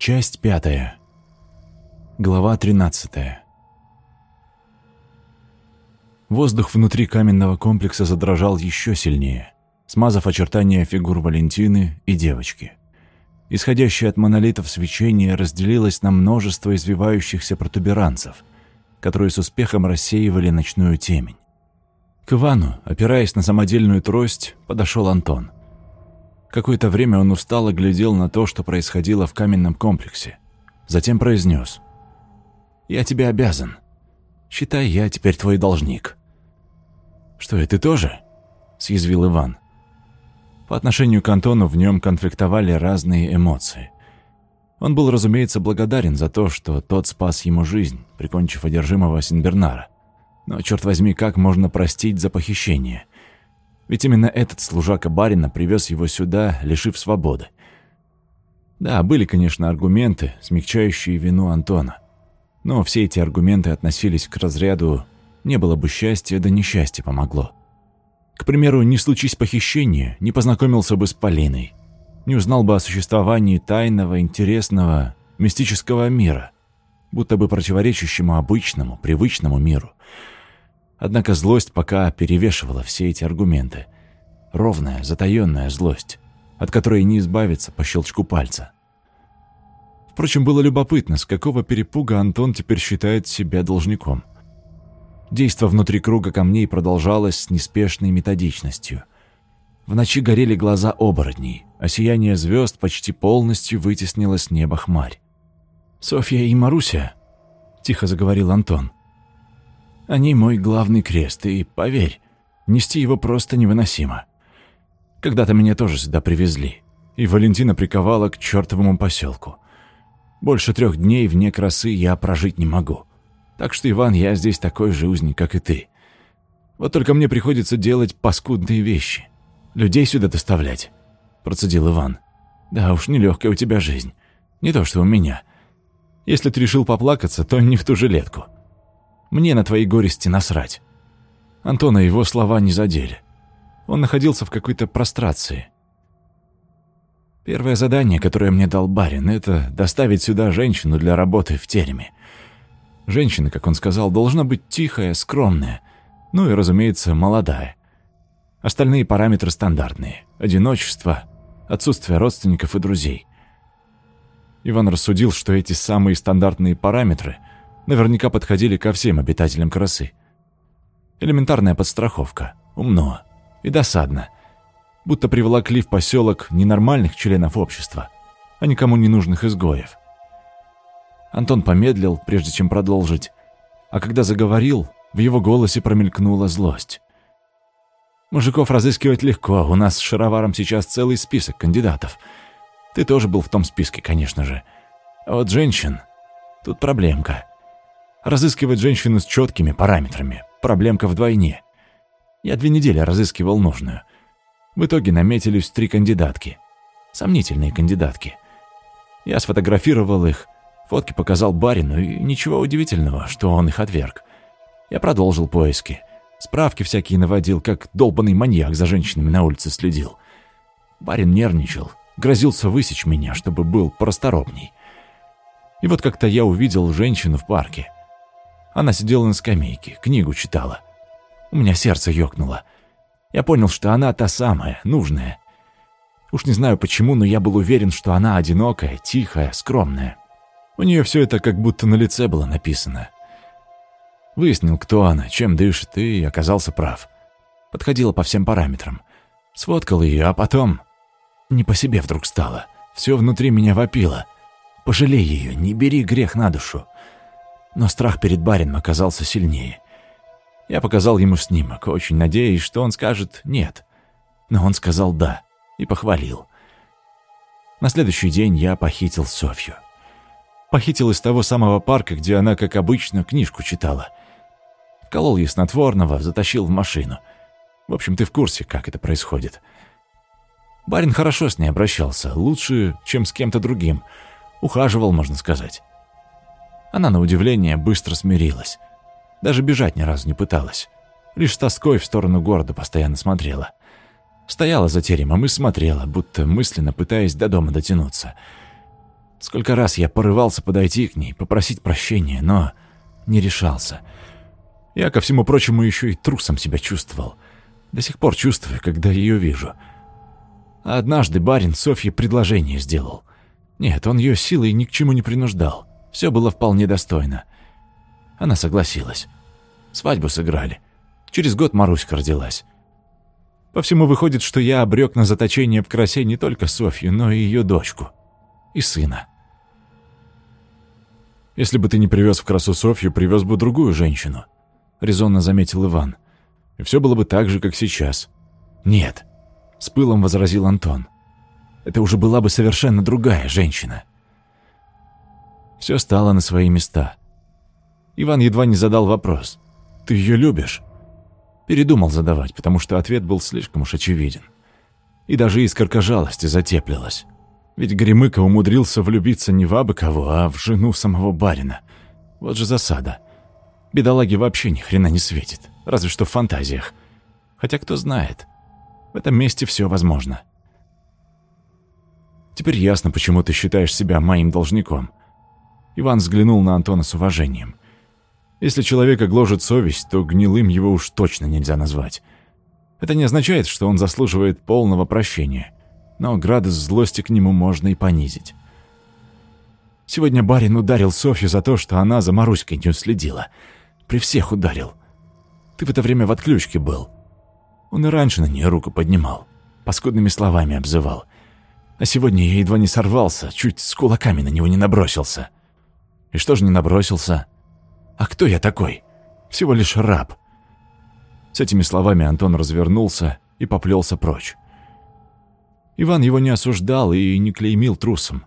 Часть пятая. Глава тринадцатая. Воздух внутри каменного комплекса задрожал еще сильнее, смазав очертания фигур Валентины и девочки. Исходящее от монолитов свечение разделилось на множество извивающихся протуберанцев, которые с успехом рассеивали ночную темень. К Ивану, опираясь на самодельную трость, подошел Антон – Какое-то время он устало глядел на то, что происходило в каменном комплексе. Затем произнес. «Я тебе обязан. Считай, я теперь твой должник». «Что, и ты тоже?» – съязвил Иван. По отношению к Антону в нем конфликтовали разные эмоции. Он был, разумеется, благодарен за то, что тот спас ему жизнь, прикончив одержимого Синбернара. Но, черт возьми, как можно простить за похищение? Ведь именно этот служака барина привез его сюда, лишив свободы. Да, были, конечно, аргументы, смягчающие вину Антона. Но все эти аргументы относились к разряду «не было бы счастья, да несчастье помогло». К примеру, не случись похищения, не познакомился бы с Полиной, не узнал бы о существовании тайного, интересного, мистического мира, будто бы противоречащему обычному, привычному миру – Однако злость пока перевешивала все эти аргументы. Ровная, затаённая злость, от которой не избавиться по щелчку пальца. Впрочем, было любопытно, с какого перепуга Антон теперь считает себя должником. Действо внутри круга камней продолжалось с неспешной методичностью. В ночи горели глаза оборотней, а сияние звезд почти полностью вытеснило с неба хмарь. «Софья и Маруся», — тихо заговорил Антон, — они мой главный крест, и, поверь, нести его просто невыносимо. Когда-то меня тоже сюда привезли, и Валентина приковала к чертовому поселку. Больше трех дней вне красы я прожить не могу. Так что, Иван, я здесь такой же узник, как и ты. Вот только мне приходится делать паскудные вещи. Людей сюда доставлять, процедил Иван. Да уж, нелегкая у тебя жизнь. Не то, что у меня. Если ты решил поплакаться, то не в ту жилетку. Мне на твои горести насрать». Антона его слова не задели. Он находился в какой-то прострации. Первое задание, которое мне дал барин, это доставить сюда женщину для работы в тереме. Женщина, как он сказал, должна быть тихая, скромная, ну и, разумеется, молодая. Остальные параметры стандартные. Одиночество, отсутствие родственников и друзей. Иван рассудил, что эти самые стандартные параметры – наверняка подходили ко всем обитателям красы. Элементарная подстраховка. Умно. И досадно. Будто приволокли в поселок ненормальных членов общества, а никому не нужных изгоев. Антон помедлил, прежде чем продолжить, а когда заговорил, в его голосе промелькнула злость. «Мужиков разыскивать легко, у нас с Шароваром сейчас целый список кандидатов. Ты тоже был в том списке, конечно же. А вот женщин... Тут проблемка. Разыскивать женщину с четкими параметрами. Проблемка вдвойне. Я две недели разыскивал нужную. В итоге наметились три кандидатки. Сомнительные кандидатки. Я сфотографировал их, фотки показал барину, и ничего удивительного, что он их отверг. Я продолжил поиски. Справки всякие наводил, как долбанный маньяк за женщинами на улице следил. Барин нервничал, грозился высечь меня, чтобы был просторопней. И вот как-то я увидел женщину в парке. Она сидела на скамейке, книгу читала. У меня сердце ёкнуло. Я понял, что она та самая, нужная. Уж не знаю почему, но я был уверен, что она одинокая, тихая, скромная. У нее все это как будто на лице было написано. Выяснил, кто она, чем дышит, и оказался прав. Подходила по всем параметрам. Сфоткал ее, а потом... Не по себе вдруг стало. Все внутри меня вопило. Пожалей ее, не бери грех на душу. Но страх перед барином оказался сильнее. Я показал ему снимок, очень надеясь, что он скажет «нет». Но он сказал «да» и похвалил. На следующий день я похитил Софью. Похитил из того самого парка, где она, как обычно, книжку читала. Вколол ей снотворного, затащил в машину. В общем, ты в курсе, как это происходит. Барин хорошо с ней обращался, лучше, чем с кем-то другим. Ухаживал, можно сказать. Она, на удивление, быстро смирилась. Даже бежать ни разу не пыталась. Лишь с тоской в сторону города постоянно смотрела. Стояла за теремом и смотрела, будто мысленно пытаясь до дома дотянуться. Сколько раз я порывался подойти к ней, попросить прощения, но не решался. Я, ко всему прочему, еще и трусом себя чувствовал. До сих пор чувствую, когда ее вижу. А однажды барин Софье предложение сделал. Нет, он ее силой ни к чему не принуждал. Все было вполне достойно. Она согласилась. Свадьбу сыграли. Через год Маруська родилась. По всему выходит, что я обрек на заточение в красе не только Софью, но и ее дочку. И сына. «Если бы ты не привез в красу Софью, привез бы другую женщину», — резонно заметил Иван. «И все было бы так же, как сейчас». «Нет», — с пылом возразил Антон. «Это уже была бы совершенно другая женщина». Все стало на свои места. Иван едва не задал вопрос. «Ты ее любишь?» Передумал задавать, потому что ответ был слишком уж очевиден. И даже искорка жалости затеплилась. Ведь Гремыка умудрился влюбиться не в абы кого, а в жену самого барина. Вот же засада. Бедолаге вообще ни хрена не светит, разве что в фантазиях. Хотя кто знает, в этом месте все возможно. Теперь ясно, почему ты считаешь себя моим должником. Иван взглянул на Антона с уважением. Если человека гложет совесть, то гнилым его уж точно нельзя назвать. Это не означает, что он заслуживает полного прощения но градус злости к нему можно и понизить. Сегодня барин ударил Софью за то, что она за Маруськой не уследила. При всех ударил. Ты в это время в отключке был. Он и раньше на нее руку поднимал, паскудными словами обзывал. А сегодня я едва не сорвался, чуть с кулаками на него не набросился. И что же не набросился? А кто я такой? Всего лишь раб. С этими словами Антон развернулся и поплелся прочь. Иван его не осуждал и не клеймил трусом.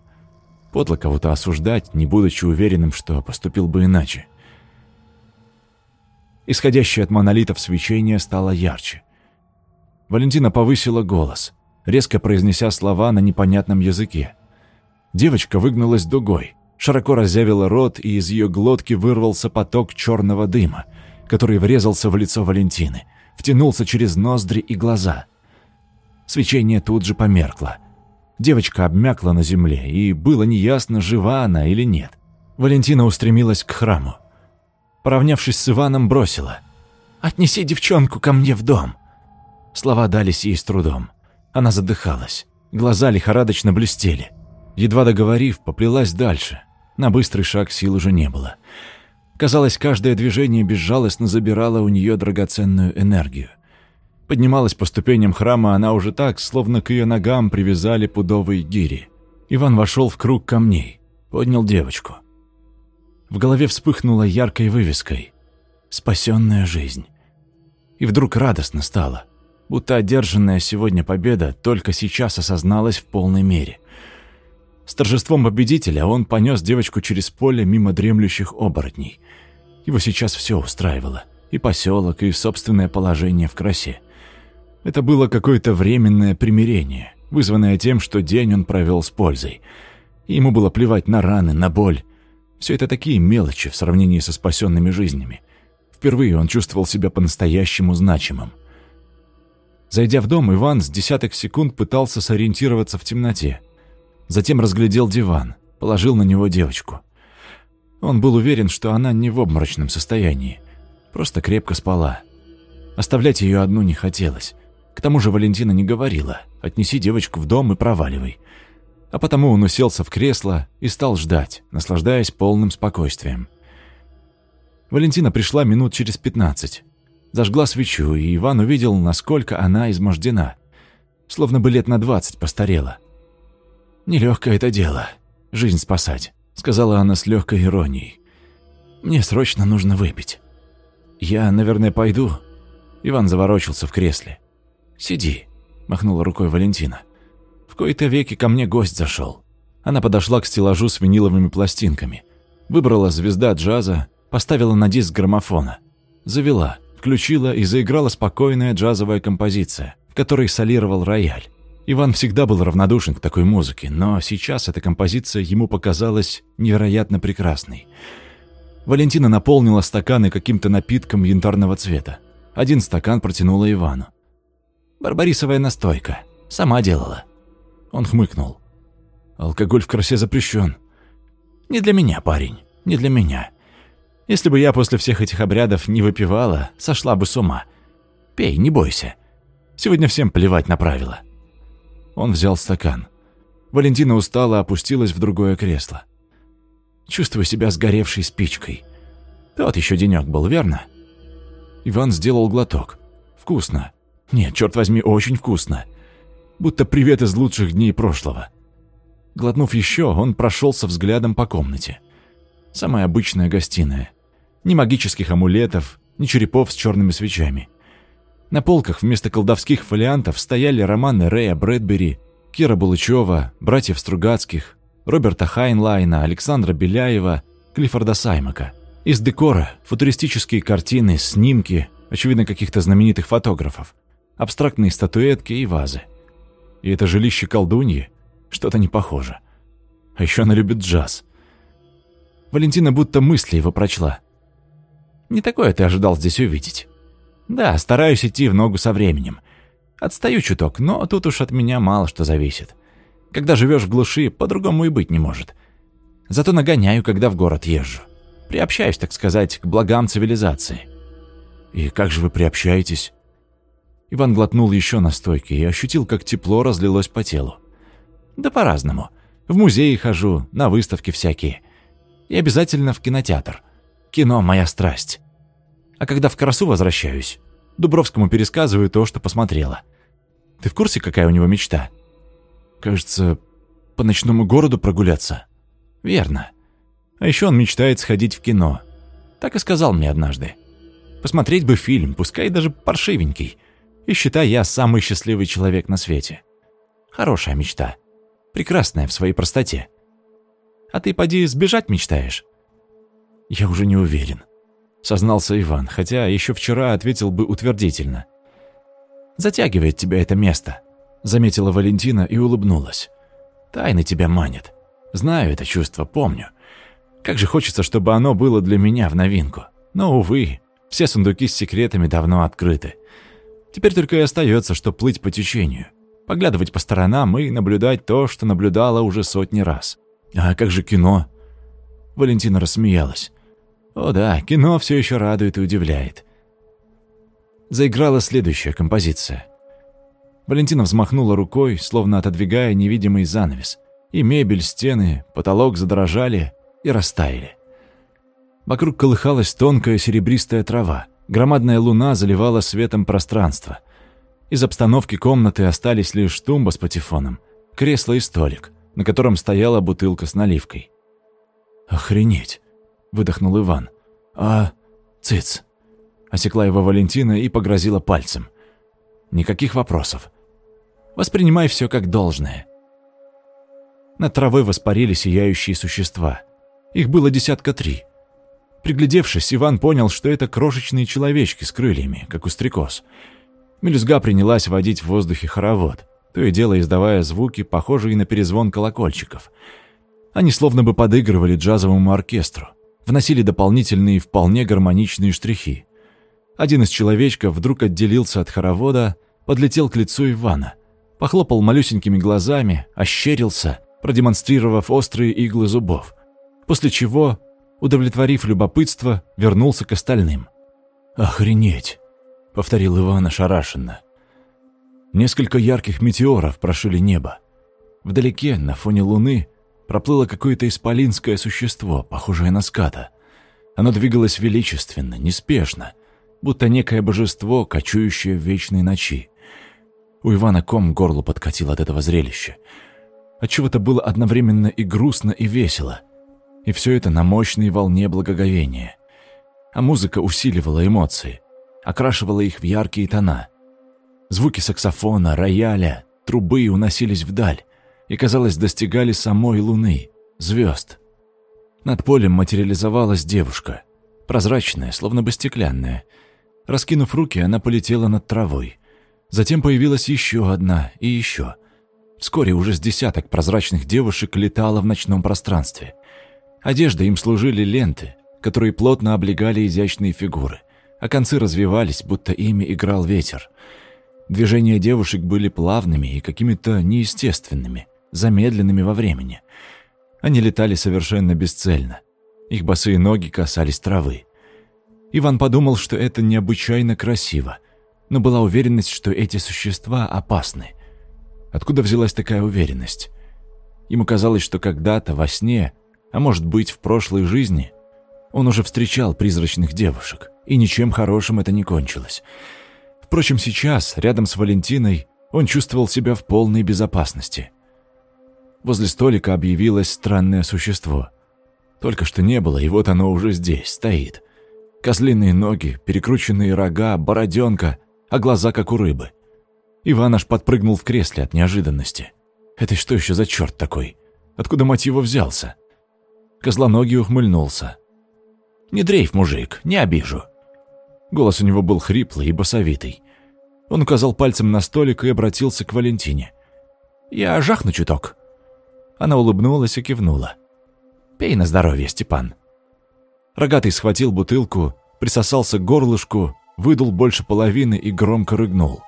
Подло кого-то осуждать, не будучи уверенным, что поступил бы иначе. Исходящее от монолитов свечение стало ярче. Валентина повысила голос, резко произнеся слова на непонятном языке. Девочка выгнулась дугой, широко разъявила рот, и из ее глотки вырвался поток черного дыма, который врезался в лицо Валентины, втянулся через ноздри и глаза – Свечение тут же померкло. Девочка обмякла на земле, и было неясно, жива она или нет. Валентина устремилась к храму. Поравнявшись с Иваном, бросила. «Отнеси девчонку ко мне в дом». Слова дались ей с трудом. Она задыхалась. Глаза лихорадочно блестели. Едва договорив, поплелась дальше. На быстрый шаг сил уже не было. Казалось, каждое движение безжалостно забирало у нее драгоценную энергию. Поднималась по ступеням храма она уже так, словно к ее ногам привязали пудовые гири. Иван вошел в круг камней, поднял девочку. В голове вспыхнула яркой вывеской «Спасенная жизнь». И вдруг радостно стало, будто одержанная сегодня победа только сейчас осозналась в полной мере. С торжеством победителя он понес девочку через поле мимо дремлющих оборотней. Его сейчас все устраивало. И поселок, и собственное положение в красе. Это было какое-то временное примирение, вызванное тем, что день он провел с пользой. И ему было плевать на раны, на боль. Все это такие мелочи в сравнении со спасенными жизнями. Впервые он чувствовал себя по-настоящему значимым. Зайдя в дом, Иван с десяток секунд пытался сориентироваться в темноте. Затем разглядел диван, положил на него девочку. Он был уверен, что она не в обморочном состоянии, просто крепко спала. Оставлять ее одну не хотелось. К тому же Валентина не говорила «отнеси девочку в дом и проваливай». А потому он уселся в кресло и стал ждать, наслаждаясь полным спокойствием. Валентина пришла минут через пятнадцать. Зажгла свечу, и Иван увидел, насколько она измождена. Словно бы лет на двадцать постарела. «Нелегкое это дело, жизнь спасать», — сказала она с легкой иронией. «Мне срочно нужно выпить». «Я, наверное, пойду». Иван заворочился в кресле. «Сиди», — махнула рукой Валентина. «В кои-то веки ко мне гость зашел». Она подошла к стеллажу с виниловыми пластинками. Выбрала звезда джаза, поставила на диск граммофона. Завела, включила и заиграла спокойная джазовая композиция, в которой солировал рояль. Иван всегда был равнодушен к такой музыке, но сейчас эта композиция ему показалась невероятно прекрасной. Валентина наполнила стаканы каким-то напитком янтарного цвета. Один стакан протянула Ивану. Барбарисовая настойка. Сама делала». Он хмыкнул. «Алкоголь в красе запрещен. Не для меня, парень, не для меня. Если бы я после всех этих обрядов не выпивала, сошла бы с ума. Пей, не бойся. Сегодня всем плевать на правила». Он взял стакан. Валентина устала опустилась в другое кресло. Чувствую себя сгоревшей спичкой. Тот еще денек был, верно? Иван сделал глоток. Вкусно. Нет, черт возьми, очень вкусно. Будто привет из лучших дней прошлого. Глотнув еще, он прошелся взглядом по комнате. Самая обычная гостиная. Ни магических амулетов, ни черепов с черными свечами. На полках вместо колдовских фолиантов стояли романы Рэя Брэдбери, Кира Булычева, братьев Стругацких, Роберта Хайнлайна, Александра Беляева, Клиффорда Саймака. Из декора футуристические картины, снимки, очевидно, каких-то знаменитых фотографов, абстрактные статуэтки и вазы. И это жилище колдуньи что-то не похоже. А еще она любит джаз. Валентина будто мысли его прочла. Не такое ты ожидал здесь увидеть. Да, стараюсь идти в ногу со временем. Отстаю чуток, но тут уж от меня мало что зависит. Когда живешь в глуши, по-другому и быть не может. Зато нагоняю, когда в город езжу. Приобщаюсь, так сказать, к благам цивилизации. И как же вы приобщаетесь? Иван глотнул еще настойки и ощутил, как тепло разлилось по телу. Да по-разному. В музеи хожу, на выставки всякие. И обязательно в кинотеатр. Кино – моя страсть. А когда в красу возвращаюсь, Дубровскому пересказываю то, что посмотрела. Ты в курсе, какая у него мечта? Кажется, по ночному городу прогуляться. Верно. А еще он мечтает сходить в кино. Так и сказал мне однажды. Посмотреть бы фильм, пускай даже паршивенький. И считай, я самый счастливый человек на свете. Хорошая мечта. Прекрасная в своей простоте. А ты поди сбежать мечтаешь? Я уже не уверен сознался Иван, хотя еще вчера ответил бы утвердительно. «Затягивает тебя это место», — заметила Валентина и улыбнулась. «Тайны тебя манят. Знаю это чувство, помню. Как же хочется, чтобы оно было для меня в новинку. Но, увы, все сундуки с секретами давно открыты. Теперь только и остается, что плыть по течению, поглядывать по сторонам и наблюдать то, что наблюдала уже сотни раз. А как же кино?» Валентина рассмеялась. О да, кино все еще радует и удивляет. Заиграла следующая композиция. Валентина взмахнула рукой, словно отодвигая невидимый занавес, и мебель, стены, потолок задрожали и растаяли. Вокруг колыхалась тонкая серебристая трава, громадная луна заливала светом пространство. Из обстановки комнаты остались лишь тумба с патефоном, кресло и столик, на котором стояла бутылка с наливкой. «Охренеть!» Выдохнул Иван. «А... цыц!» Осекла его Валентина и погрозила пальцем. «Никаких вопросов. Воспринимай все как должное». Над травой воспарили сияющие существа. Их было десятка три. Приглядевшись, Иван понял, что это крошечные человечки с крыльями, как у стрекоз. Мелюзга принялась водить в воздухе хоровод, то и дело издавая звуки, похожие на перезвон колокольчиков. Они словно бы подыгрывали джазовому оркестру вносили дополнительные вполне гармоничные штрихи. Один из человечков вдруг отделился от хоровода, подлетел к лицу Ивана, похлопал малюсенькими глазами, ощерился, продемонстрировав острые иглы зубов, после чего, удовлетворив любопытство, вернулся к остальным. «Охренеть!» — повторил Иван ошарашенно. Несколько ярких метеоров прошили небо. Вдалеке, на фоне луны, проплыло какое-то исполинское существо, похожее на ската. Оно двигалось величественно, неспешно, будто некое божество, кочующее в вечной ночи. У Ивана ком горло подкатил от этого зрелища. Отчего-то было одновременно и грустно, и весело. И все это на мощной волне благоговения. А музыка усиливала эмоции, окрашивала их в яркие тона. Звуки саксофона, рояля, трубы уносились вдаль, и, казалось, достигали самой луны, звезд. Над полем материализовалась девушка, прозрачная, словно бы стеклянная. Раскинув руки, она полетела над травой. Затем появилась еще одна и еще. Вскоре уже с десяток прозрачных девушек летало в ночном пространстве. Одежда им служили ленты, которые плотно облегали изящные фигуры, а концы развивались, будто ими играл ветер. Движения девушек были плавными и какими-то неестественными – замедленными во времени. Они летали совершенно бесцельно. Их босые ноги касались травы. Иван подумал, что это необычайно красиво, но была уверенность, что эти существа опасны. Откуда взялась такая уверенность? Ему казалось, что когда-то во сне, а может быть в прошлой жизни, он уже встречал призрачных девушек, и ничем хорошим это не кончилось. Впрочем, сейчас, рядом с Валентиной, он чувствовал себя в полной безопасности. Возле столика объявилось странное существо. Только что не было, и вот оно уже здесь, стоит. Козлиные ноги, перекрученные рога, бороденка, а глаза как у рыбы. Иван аж подпрыгнул в кресле от неожиданности. Это что еще за черт такой? Откуда, мать его, взялся? Козлоногий ухмыльнулся. «Не дрейф, мужик, не обижу». Голос у него был хриплый и басовитый. Он указал пальцем на столик и обратился к Валентине. «Я жахну чуток». Она улыбнулась и кивнула. «Пей на здоровье, Степан». Рогатый схватил бутылку, присосался к горлышку, выдул больше половины и громко рыгнул.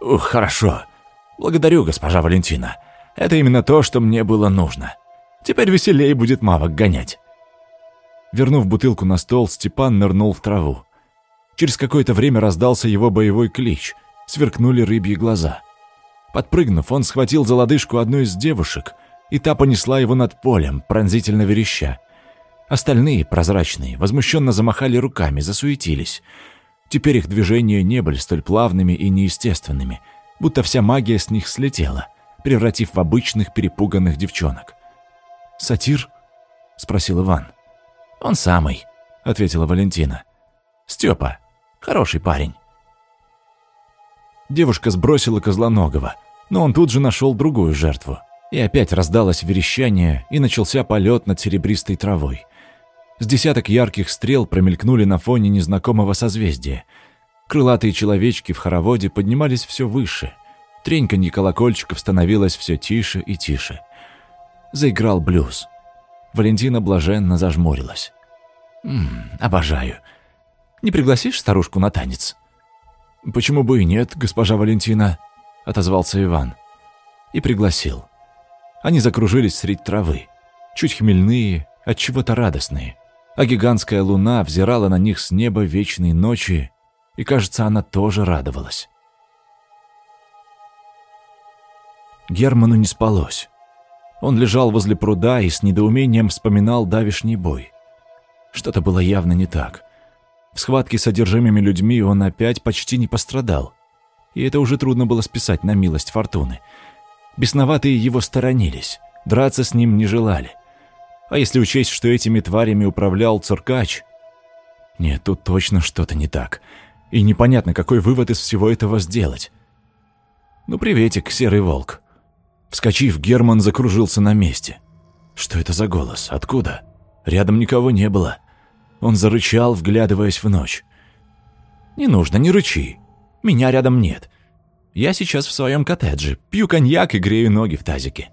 «Ух, хорошо. Благодарю, госпожа Валентина. Это именно то, что мне было нужно. Теперь веселее будет мавок гонять». Вернув бутылку на стол, Степан нырнул в траву. Через какое-то время раздался его боевой клич, сверкнули рыбьи глаза. Подпрыгнув, он схватил за лодыжку одну из девушек, и та понесла его над полем, пронзительно вереща. Остальные, прозрачные, возмущенно замахали руками, засуетились. Теперь их движения не были столь плавными и неестественными, будто вся магия с них слетела, превратив в обычных перепуганных девчонок. «Сатир?» — спросил Иван. «Он самый», — ответила Валентина. «Степа, хороший парень». Девушка сбросила Козлоногого, но он тут же нашел другую жертву. И опять раздалось верещание, и начался полет над серебристой травой. С десяток ярких стрел промелькнули на фоне незнакомого созвездия. Крылатые человечки в хороводе поднимались все выше. Треньканье колокольчиков становилось все тише и тише. Заиграл блюз. Валентина блаженно зажмурилась. «Ммм, обожаю. Не пригласишь старушку на танец?» «Почему бы и нет, госпожа Валентина?» — отозвался Иван. И пригласил. Они закружились средь травы. Чуть хмельные, от чего то радостные а гигантская луна взирала на них с неба вечной ночи, и, кажется, она тоже радовалась. Герману не спалось. Он лежал возле пруда и с недоумением вспоминал давишний бой. Что-то было явно не так. В схватке с одержимыми людьми он опять почти не пострадал. И это уже трудно было списать на милость фортуны. Бесноватые его сторонились, драться с ним не желали. А если учесть, что этими тварями управлял циркач? Нет, тут точно что-то не так. И непонятно, какой вывод из всего этого сделать. Ну, приветик, серый волк. Вскочив, Герман закружился на месте. Что это за голос? Откуда? Рядом никого не было. Он зарычал, вглядываясь в ночь. «Не нужно, не рычи. Меня рядом нет. Я сейчас в своем коттедже, пью коньяк и грею ноги в тазике.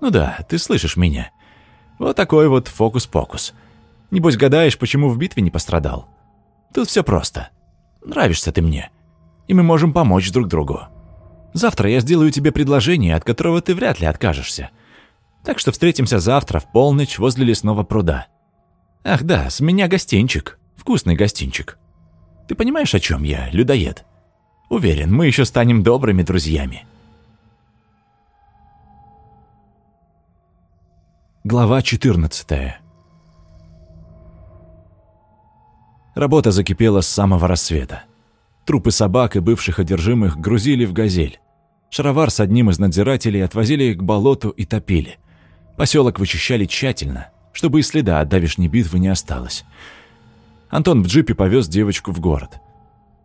Ну да, ты слышишь меня. Вот такой вот фокус-покус. Небось гадаешь, почему в битве не пострадал? Тут все просто. Нравишься ты мне. И мы можем помочь друг другу. Завтра я сделаю тебе предложение, от которого ты вряд ли откажешься. Так что встретимся завтра в полночь возле лесного пруда. Ах да, с меня гостинчик. Вкусный гостинчик. Ты понимаешь, о чем я, людоед? Уверен, мы еще станем добрыми друзьями. Глава 14 Работа закипела с самого рассвета. Трупы собак и бывших одержимых грузили в «Газель». Шаровар с одним из надзирателей отвозили к болоту и топили. Поселок вычищали тщательно, чтобы и следа от давешней битвы не осталось. Антон в джипе повез девочку в город.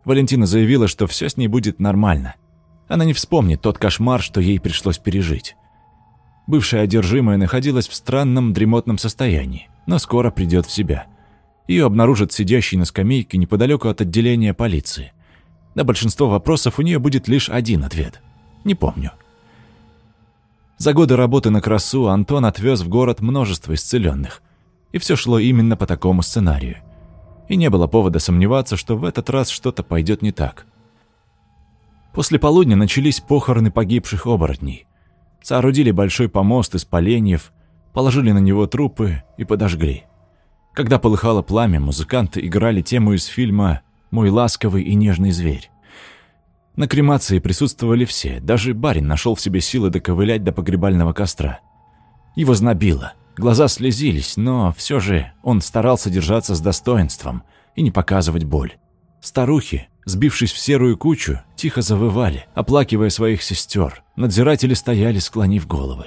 Валентина заявила, что все с ней будет нормально. Она не вспомнит тот кошмар, что ей пришлось пережить. Бывшая одержимая находилась в странном дремотном состоянии, но скоро придет в себя. Ее обнаружат сидящей на скамейке неподалеку от отделения полиции. На большинство вопросов у нее будет лишь один ответ. Не помню. За годы работы на красу Антон отвез в город множество исцеленных. И все шло именно по такому сценарию. И не было повода сомневаться, что в этот раз что-то пойдет не так. После полудня начались похороны погибших оборотней. Соорудили большой помост из поленьев, положили на него трупы и подожгли. Когда полыхало пламя, музыканты играли тему из фильма «Мой ласковый и нежный зверь». На кремации присутствовали все, даже барин нашел в себе силы доковылять до погребального костра. Его знобило, глаза слезились, но все же он старался держаться с достоинством и не показывать боль. Старухи, сбившись в серую кучу, тихо завывали, оплакивая своих сестер. Надзиратели стояли, склонив головы.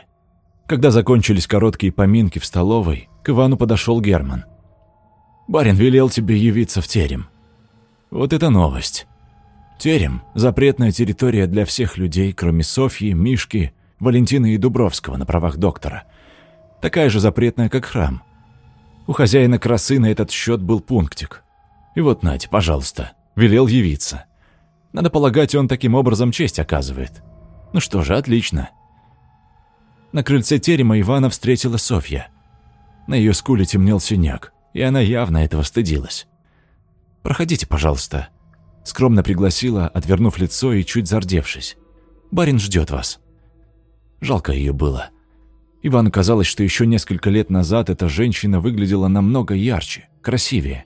Когда закончились короткие поминки в столовой, к Ивану подошел Герман. «Барин велел тебе явиться в терем». Вот это новость. Терем – запретная территория для всех людей, кроме Софьи, Мишки, Валентины и Дубровского на правах доктора. Такая же запретная, как храм. У хозяина красы на этот счет был пунктик. И вот, Надь, пожалуйста, велел явиться. Надо полагать, он таким образом честь оказывает. Ну что же, отлично. На крыльце терема Ивана встретила Софья. На ее скуле темнел синяк, и она явно этого стыдилась. «Проходите, пожалуйста», Скромно пригласила, отвернув лицо и чуть зардевшись. «Барин ждет вас». Жалко ее было. Ивану казалось, что еще несколько лет назад эта женщина выглядела намного ярче, красивее.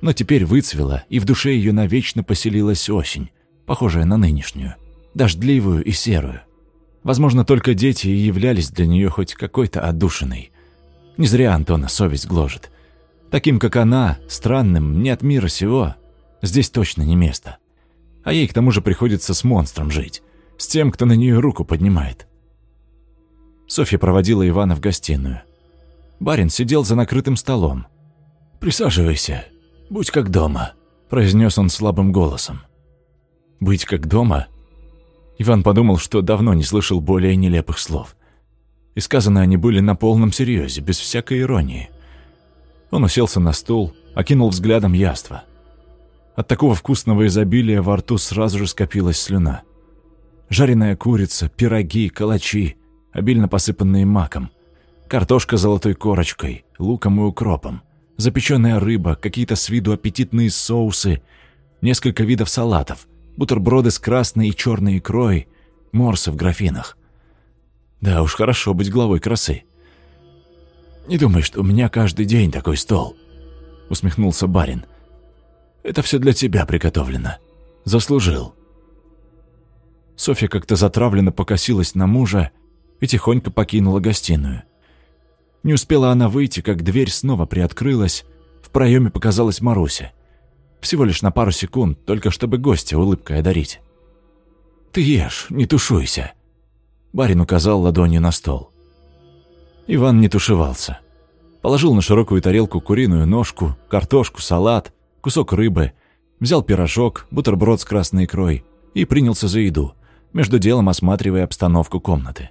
Но теперь выцвела, и в душе ее навечно поселилась осень, похожая на нынешнюю, дождливую и серую. Возможно, только дети и являлись для нее хоть какой-то отдушиной. Не зря Антона совесть гложет. Таким, как она, странным, не от мира сего, Здесь точно не место. А ей к тому же приходится с монстром жить. С тем, кто на нее руку поднимает. Софья проводила Ивана в гостиную. Барин сидел за накрытым столом. «Присаживайся. Будь как дома», – произнес он слабым голосом. «Быть как дома?» Иван подумал, что давно не слышал более нелепых слов. И сказаны они были на полном серьезе, без всякой иронии. Он уселся на стул, окинул взглядом яство. От такого вкусного изобилия во рту сразу же скопилась слюна. Жареная курица, пироги, калачи, обильно посыпанные маком, картошка с золотой корочкой, луком и укропом, запеченная рыба, какие-то с виду аппетитные соусы, несколько видов салатов, бутерброды с красной и черной икрой, морсы в графинах. Да уж, хорошо быть главой красы. «Не думай, что у меня каждый день такой стол», — усмехнулся барин. Это все для тебя приготовлено. Заслужил». Софья как-то затравленно покосилась на мужа и тихонько покинула гостиную. Не успела она выйти, как дверь снова приоткрылась, в проеме показалась Маруся. Всего лишь на пару секунд, только чтобы гостя улыбкой одарить. «Ты ешь, не тушуйся», — барин указал ладонью на стол. Иван не тушевался. Положил на широкую тарелку куриную ножку, картошку, салат, кусок рыбы, взял пирожок, бутерброд с красной икрой и принялся за еду, между делом осматривая обстановку комнаты.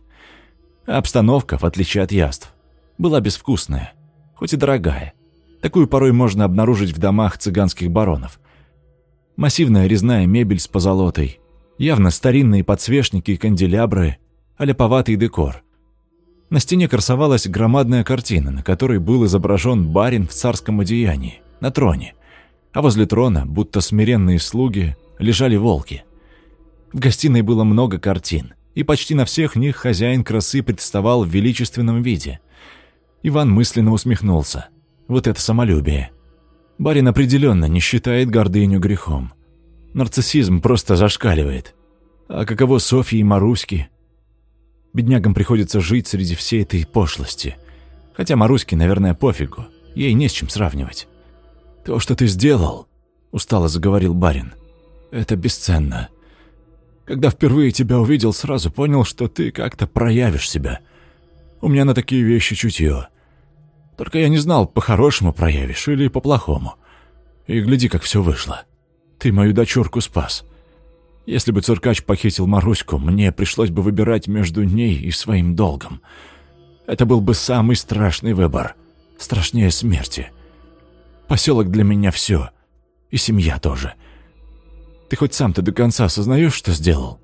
Обстановка, в отличие от яств, была безвкусная, хоть и дорогая. Такую порой можно обнаружить в домах цыганских баронов. Массивная резная мебель с позолотой, явно старинные подсвечники и канделябры, а ляповатый декор. На стене красовалась громадная картина, на которой был изображен барин в царском одеянии, на троне а возле трона, будто смиренные слуги, лежали волки. В гостиной было много картин, и почти на всех них хозяин красы представал в величественном виде. Иван мысленно усмехнулся. Вот это самолюбие. Барин определенно не считает гордыню грехом. Нарциссизм просто зашкаливает. А каково Софьи и Маруськи? Беднягам приходится жить среди всей этой пошлости. Хотя Маруське, наверное, пофигу. Ей не с чем сравнивать. «То, что ты сделал», — устало заговорил барин, — «это бесценно. Когда впервые тебя увидел, сразу понял, что ты как-то проявишь себя. У меня на такие вещи чутье. Только я не знал, по-хорошему проявишь или по-плохому. И гляди, как все вышло. Ты мою дочурку спас. Если бы циркач похитил Маруську, мне пришлось бы выбирать между ней и своим долгом. Это был бы самый страшный выбор. Страшнее смерти. Поселок для меня все. И семья тоже. Ты хоть сам-то до конца осознаешь, что сделал?»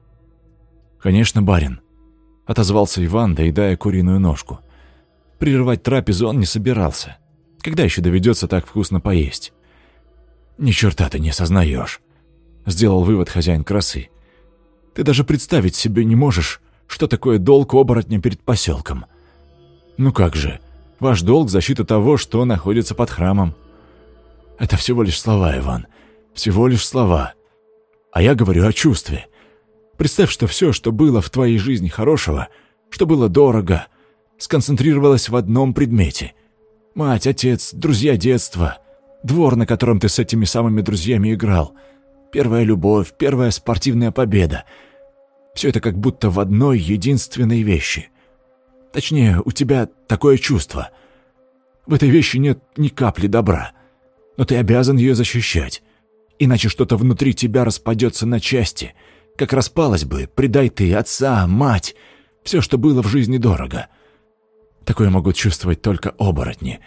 «Конечно, барин», — отозвался Иван, доедая куриную ножку. Прерывать трапезу он не собирался. Когда еще доведется так вкусно поесть? «Ни черта ты не осознаешь», — сделал вывод хозяин красы. «Ты даже представить себе не можешь, что такое долг оборотня перед поселком. Ну как же, Ваш долг – защита того, что находится под храмом. Это всего лишь слова, Иван. Всего лишь слова. А я говорю о чувстве. Представь, что все, что было в твоей жизни хорошего, что было дорого, сконцентрировалось в одном предмете. Мать, отец, друзья детства, двор, на котором ты с этими самыми друзьями играл, первая любовь, первая спортивная победа. Все это как будто в одной единственной вещи. Точнее, у тебя такое чувство. В этой вещи нет ни капли добра. Но ты обязан ее защищать. Иначе что-то внутри тебя распадется на части. Как распалось бы, предай ты отца, мать, все, что было в жизни дорого. Такое могут чувствовать только оборотни.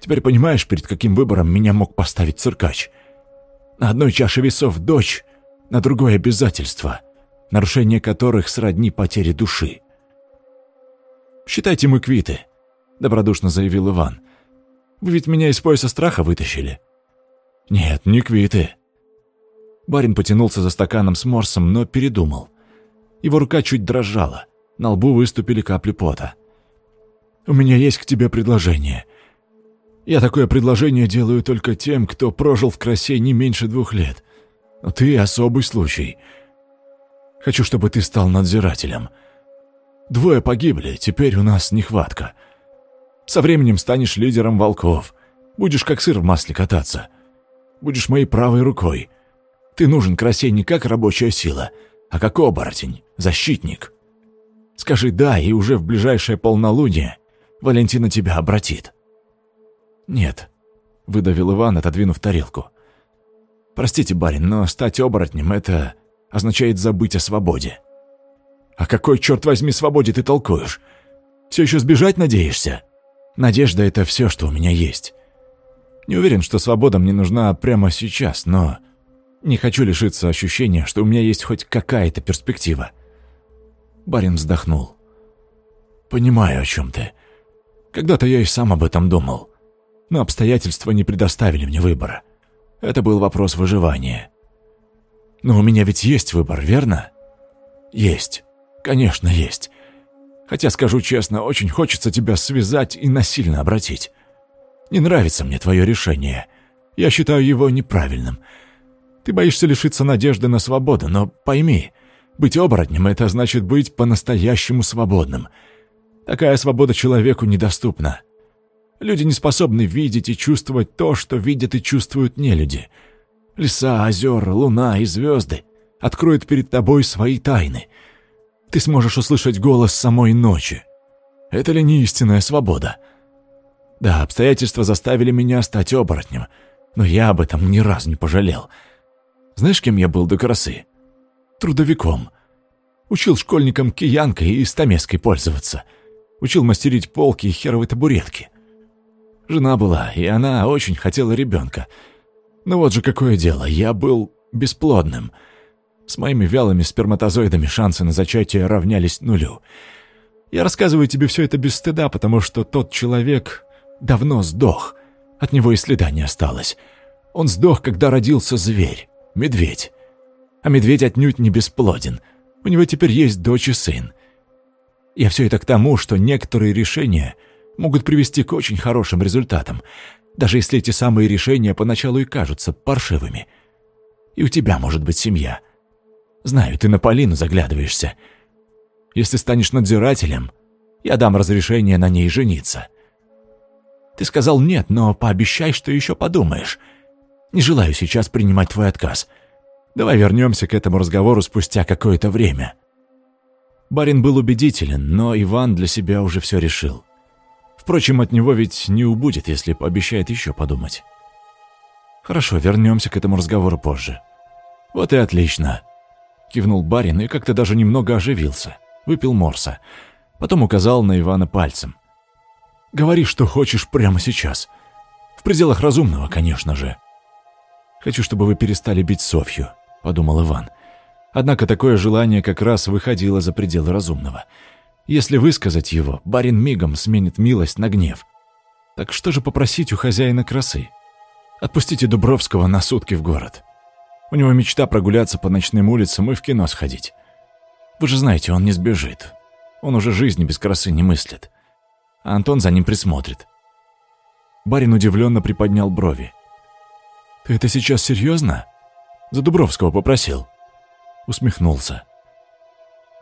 Теперь понимаешь, перед каким выбором меня мог поставить циркач? На одной чаше весов дочь, на другой обязательства, нарушение которых сродни потере души. «Считайте, мы квиты», — добродушно заявил Иван. «Вы ведь меня из пояса страха вытащили». «Нет, не квиты». Барин потянулся за стаканом с морсом, но передумал. Его рука чуть дрожала, на лбу выступили капли пота. «У меня есть к тебе предложение. Я такое предложение делаю только тем, кто прожил в красе не меньше двух лет. Но ты особый случай. Хочу, чтобы ты стал надзирателем». Двое погибли, теперь у нас нехватка. Со временем станешь лидером волков. Будешь как сыр в масле кататься. Будешь моей правой рукой. Ты нужен красе не как рабочая сила, а как оборотень, защитник. Скажи «да», и уже в ближайшее полнолуние Валентина тебя обратит. «Нет», — выдавил Иван, отодвинув тарелку. «Простите, барин, но стать оборотнем — это означает забыть о свободе». О какой, черт возьми, свободе ты толкуешь? Все еще сбежать надеешься? Надежда — это все, что у меня есть. Не уверен, что свобода мне нужна прямо сейчас, но не хочу лишиться ощущения, что у меня есть хоть какая-то перспектива. Барин вздохнул. «Понимаю, о чем ты. Когда-то я и сам об этом думал. Но обстоятельства не предоставили мне выбора. Это был вопрос выживания. Но у меня ведь есть выбор, верно? Есть. «Конечно, есть. Хотя, скажу честно, очень хочется тебя связать и насильно обратить. Не нравится мне твое решение. Я считаю его неправильным. Ты боишься лишиться надежды на свободу, но пойми, быть оборотнем — это значит быть по-настоящему свободным. Такая свобода человеку недоступна. Люди не способны видеть и чувствовать то, что видят и чувствуют нелюди. Леса, озера, луна и звезды откроют перед тобой свои тайны — ты сможешь услышать голос самой ночи. Это ли не истинная свобода? Да, обстоятельства заставили меня стать оборотнем, но я об этом ни разу не пожалел. Знаешь, кем я был до красы? Трудовиком. Учил школьникам киянкой и стамеской пользоваться. Учил мастерить полки и херовые табуретки. Жена была, и она очень хотела ребенка. Но вот же какое дело, я был бесплодным — с моими вялыми сперматозоидами шансы на зачатие равнялись нулю. Я рассказываю тебе все это без стыда, потому что тот человек давно сдох. От него и следа не осталось. Он сдох, когда родился зверь, медведь. А медведь отнюдь не бесплоден. У него теперь есть дочь и сын. Я все это к тому, что некоторые решения могут привести к очень хорошим результатам, даже если эти самые решения поначалу и кажутся паршивыми. И у тебя может быть семья — Знаю, ты на Полину заглядываешься. Если станешь надзирателем, я дам разрешение на ней жениться. Ты сказал нет, но пообещай, что еще подумаешь. Не желаю сейчас принимать твой отказ. Давай вернемся к этому разговору спустя какое-то время». Барин был убедителен, но Иван для себя уже все решил. Впрочем, от него ведь не убудет, если пообещает еще подумать. «Хорошо, вернемся к этому разговору позже». «Вот и отлично», Кивнул барин и как-то даже немного оживился. Выпил морса. Потом указал на Ивана пальцем. «Говори, что хочешь прямо сейчас. В пределах разумного, конечно же». «Хочу, чтобы вы перестали бить Софью», — подумал Иван. Однако такое желание как раз выходило за пределы разумного. Если высказать его, барин мигом сменит милость на гнев. Так что же попросить у хозяина красы? Отпустите Дубровского на сутки в город. У него мечта прогуляться по ночным улицам и в кино сходить. Вы же знаете, он не сбежит. Он уже жизни без красы не мыслит. Антон за ним присмотрит. Барин удивленно приподнял брови. «Ты это сейчас серьезно? За Дубровского попросил?» Усмехнулся.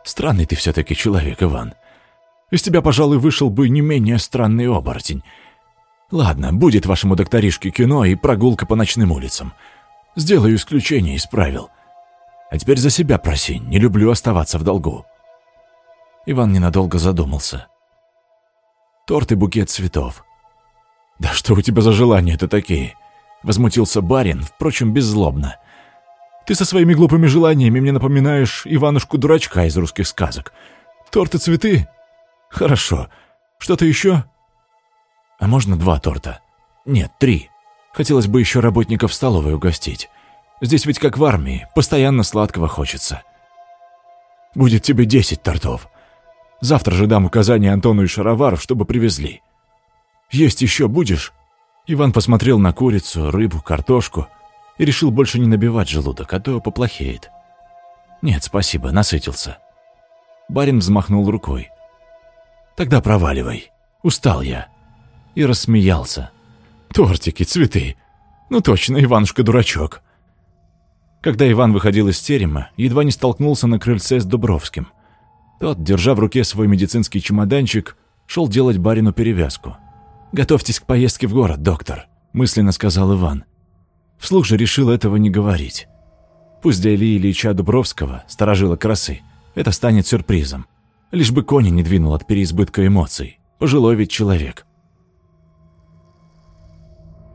«Странный ты все-таки человек, Иван. Из тебя, пожалуй, вышел бы не менее странный оборотень. Ладно, будет вашему докторишке кино и прогулка по ночным улицам. Сделаю исключение из правил. А теперь за себя проси, не люблю оставаться в долгу». Иван ненадолго задумался. Торт и букет цветов. «Да что у тебя за желания-то такие?» Возмутился барин, впрочем, беззлобно. «Ты со своими глупыми желаниями мне напоминаешь Иванушку-дурачка из русских сказок. Торт и цветы? Хорошо. Что-то еще?» «А можно два торта?» «Нет, три. Хотелось бы еще работников столовой угостить. Здесь ведь как в армии, постоянно сладкого хочется». «Будет тебе десять тортов. Завтра же дам указание Антону и Шаровару, чтобы привезли. Есть еще будешь?» Иван посмотрел на курицу, рыбу, картошку и решил больше не набивать желудок, а то поплохеет. «Нет, спасибо, насытился». Барин взмахнул рукой. «Тогда проваливай. Устал я». И рассмеялся. «Тортики, цветы. Ну точно, Иванушка-дурачок». Когда Иван выходил из терема, едва не столкнулся на крыльце с Дубровским. Тот, держа в руке свой медицинский чемоданчик, шел делать барину перевязку. «Готовьтесь к поездке в город, доктор», – мысленно сказал Иван. Вслух же решил этого не говорить. Пусть для Ильи Ильича Дубровского, сторожила красы, это станет сюрпризом. Лишь бы Кони не двинул от переизбытка эмоций. Пожилой ведь человек.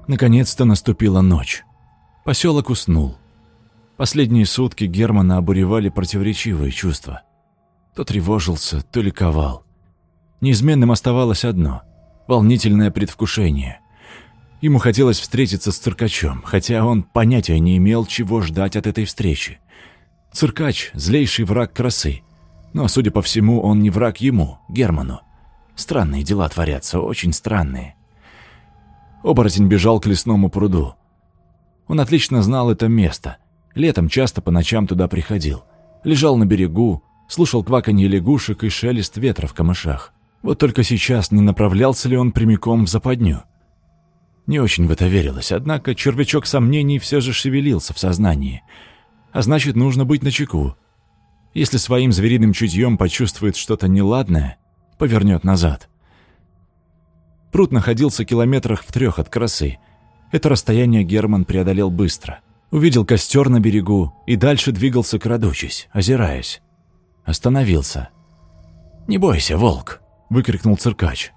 Наконец-то наступила ночь. Поселок уснул. Последние сутки Германа обуревали противоречивые чувства. То тревожился, то ликовал. Неизменным оставалось одно – волнительное предвкушение. Ему хотелось встретиться с циркачом, хотя он понятия не имел, чего ждать от этой встречи. Циркач – злейший враг красы. Но, судя по всему, он не враг ему, Герману. Странные дела творятся, очень странные. Оборотень бежал к лесному пруду. Он отлично знал это место. Летом часто по ночам туда приходил. Лежал на берегу, слушал кваканье лягушек и шелест ветра в камышах. Вот только сейчас не направлялся ли он прямиком в западню? Не очень в это верилось, однако червячок сомнений все же шевелился в сознании. А значит, нужно быть начеку. Если своим звериным чутьем почувствует что-то неладное, повернет назад. Пруд находился километрах в трех от красы. Это расстояние Герман преодолел быстро. Увидел костер на берегу и дальше двигался, крадучись, озираясь. Остановился. «Не бойся, волк!» — выкрикнул циркач.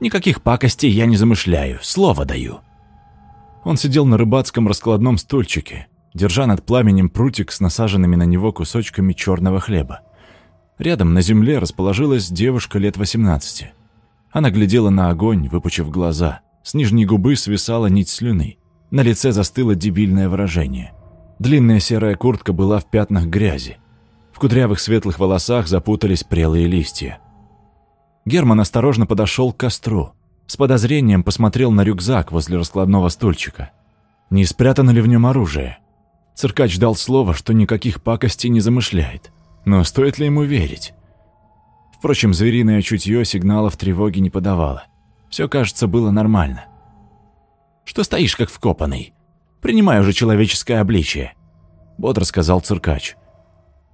«Никаких пакостей я не замышляю, слово даю». Он сидел на рыбацком раскладном стульчике, держа над пламенем прутик с насаженными на него кусочками черного хлеба. Рядом на земле расположилась девушка лет 18. Она глядела на огонь, выпучив глаза. С нижней губы свисала нить слюны. На лице застыло дебильное выражение. Длинная серая куртка была в пятнах грязи. В кудрявых светлых волосах запутались прелые листья. Герман осторожно подошел к костру. С подозрением посмотрел на рюкзак возле раскладного стульчика. Не спрятано ли в нем оружие? Циркач дал слово, что никаких пакостей не замышляет. Но стоит ли ему верить? Впрочем, звериное чутье сигналов тревоги не подавало. Все, кажется, было нормально. «Что стоишь, как вкопанный? Принимай уже человеческое обличие», — бодро сказал циркач.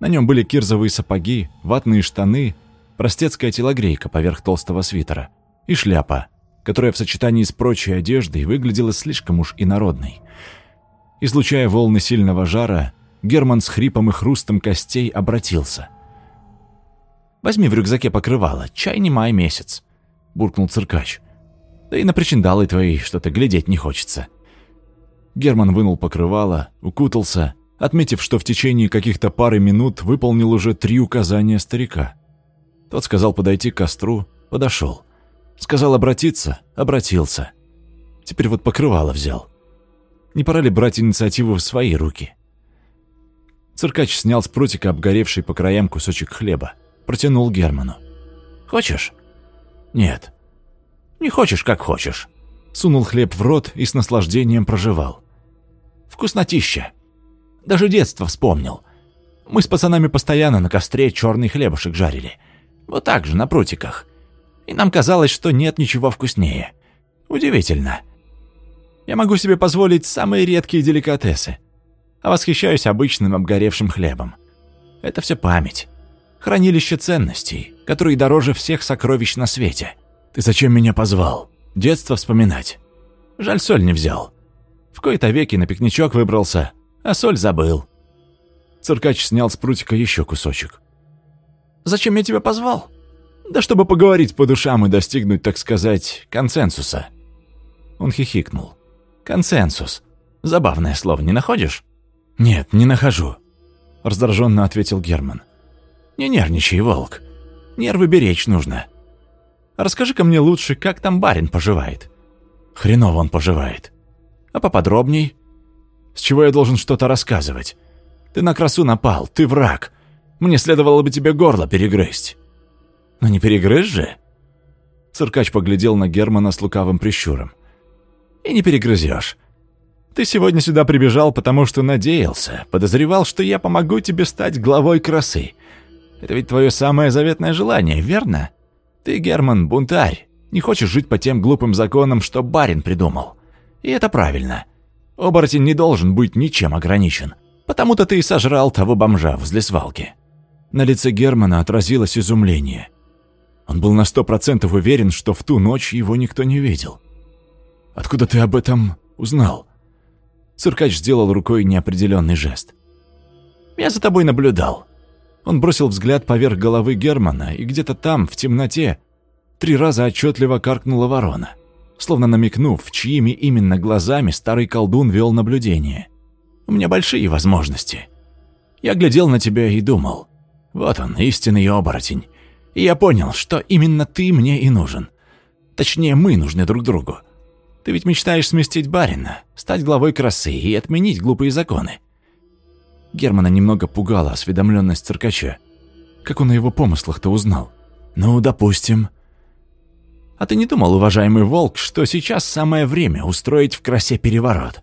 На нем были кирзовые сапоги, ватные штаны простецкая телогрейка поверх толстого свитера и шляпа, которая в сочетании с прочей одеждой выглядела слишком уж инородной. Излучая волны сильного жара, Герман с хрипом и хрустом костей обратился. «Возьми в рюкзаке покрывало, чай не май месяц», — буркнул циркач. «Да и на причиндалы твои что-то глядеть не хочется». Герман вынул покрывало, укутался, отметив, что в течение каких-то пары минут выполнил уже три указания старика — тот сказал подойти к костру, подошел. Сказал обратиться, обратился. Теперь вот покрывало взял. Не пора ли брать инициативу в свои руки? Циркач снял с прутика обгоревший по краям кусочек хлеба. Протянул Герману. «Хочешь?» «Нет». «Не хочешь, как хочешь». Сунул хлеб в рот и с наслаждением проживал. «Вкуснотища. Даже детство вспомнил. Мы с пацанами постоянно на костре черный хлебушек жарили. Вот так же, на прутиках. И нам казалось, что нет ничего вкуснее. Удивительно. Я могу себе позволить самые редкие деликатесы, а восхищаюсь обычным обгоревшим хлебом. Это все память. Хранилище ценностей, которые дороже всех сокровищ на свете. Ты зачем меня позвал? Детство вспоминать. Жаль, соль не взял. В кои-то веки на пикничок выбрался, а соль забыл. Циркач снял с прутика еще кусочек. «Зачем я тебя позвал?» «Да чтобы поговорить по душам и достигнуть, так сказать, консенсуса». Он хихикнул. «Консенсус. Забавное слово, не находишь?» «Нет, не нахожу», — раздраженно ответил Герман. «Не нервничай, волк. Нервы беречь нужно. Расскажи-ка мне лучше, как там барин поживает». «Хреново он поживает. А поподробней?» «С чего я должен что-то рассказывать? Ты на красу напал, ты враг. Мне следовало бы тебе горло перегрызть». «Но не перегрыз же?» Циркач поглядел на Германа с лукавым прищуром. «И не перегрызешь. Ты сегодня сюда прибежал, потому что надеялся, подозревал, что я помогу тебе стать главой красы. Это ведь твое самое заветное желание, верно? Ты, Герман, бунтарь, не хочешь жить по тем глупым законам, что барин придумал. И это правильно. Оборотень не должен быть ничем ограничен. Потому-то ты и сожрал того бомжа возле свалки». На лице Германа отразилось изумление. Он был на сто процентов уверен, что в ту ночь его никто не видел. «Откуда ты об этом узнал?» Циркач сделал рукой неопределенный жест. «Я за тобой наблюдал». Он бросил взгляд поверх головы Германа, и где-то там, в темноте, три раза отчетливо каркнула ворона, словно намекнув, чьими именно глазами старый колдун вел наблюдение. «У меня большие возможности. Я глядел на тебя и думал, вот он, истинный оборотень. И я понял, что именно ты мне и нужен. Точнее, мы нужны друг другу. Ты ведь мечтаешь сместить барина, стать главой красы и отменить глупые законы. Германа немного пугала осведомленность циркача. Как он о его помыслах-то узнал? Ну, допустим. А ты не думал, уважаемый волк, что сейчас самое время устроить в красе переворот?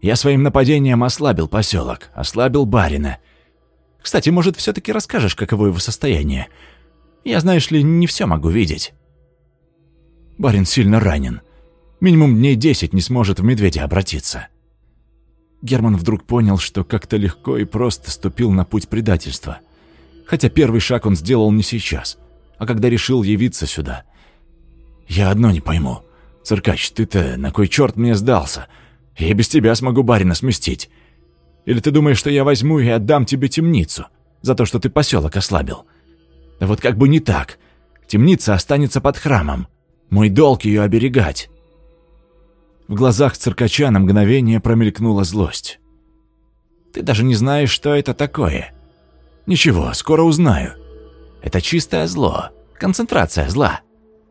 Я своим нападением ослабил поселок, ослабил барина. Кстати, может, все-таки расскажешь, каково его состояние? Я, знаешь ли, не все могу видеть. Барин сильно ранен. Минимум дней десять не сможет в медведя обратиться. Герман вдруг понял, что как-то легко и просто ступил на путь предательства. Хотя первый шаг он сделал не сейчас, а когда решил явиться сюда. «Я одно не пойму. Циркач, ты-то на кой черт мне сдался? Я без тебя смогу барина сместить. Или ты думаешь, что я возьму и отдам тебе темницу за то, что ты поселок ослабил? Да вот как бы не так. Темница останется под храмом. Мой долг ее оберегать. В глазах циркача на мгновение промелькнула злость. «Ты даже не знаешь, что это такое». «Ничего, скоро узнаю. Это чистое зло, концентрация зла.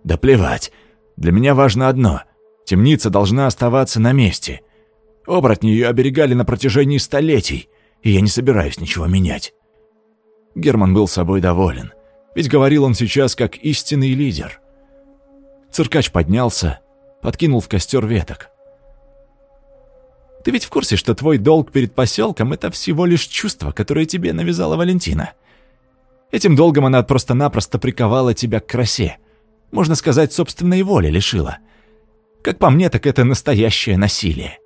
Да плевать. Для меня важно одно. Темница должна оставаться на месте. Оборотни ее оберегали на протяжении столетий, и я не собираюсь ничего менять». Герман был собой доволен, ведь говорил он сейчас как истинный лидер. Циркач поднялся, подкинул в костер веток. «Ты ведь в курсе, что твой долг перед поселком — это всего лишь чувство, которое тебе навязала Валентина? Этим долгом она просто-напросто приковала тебя к красе. Можно сказать, собственной воли лишила. Как по мне, так это настоящее насилие.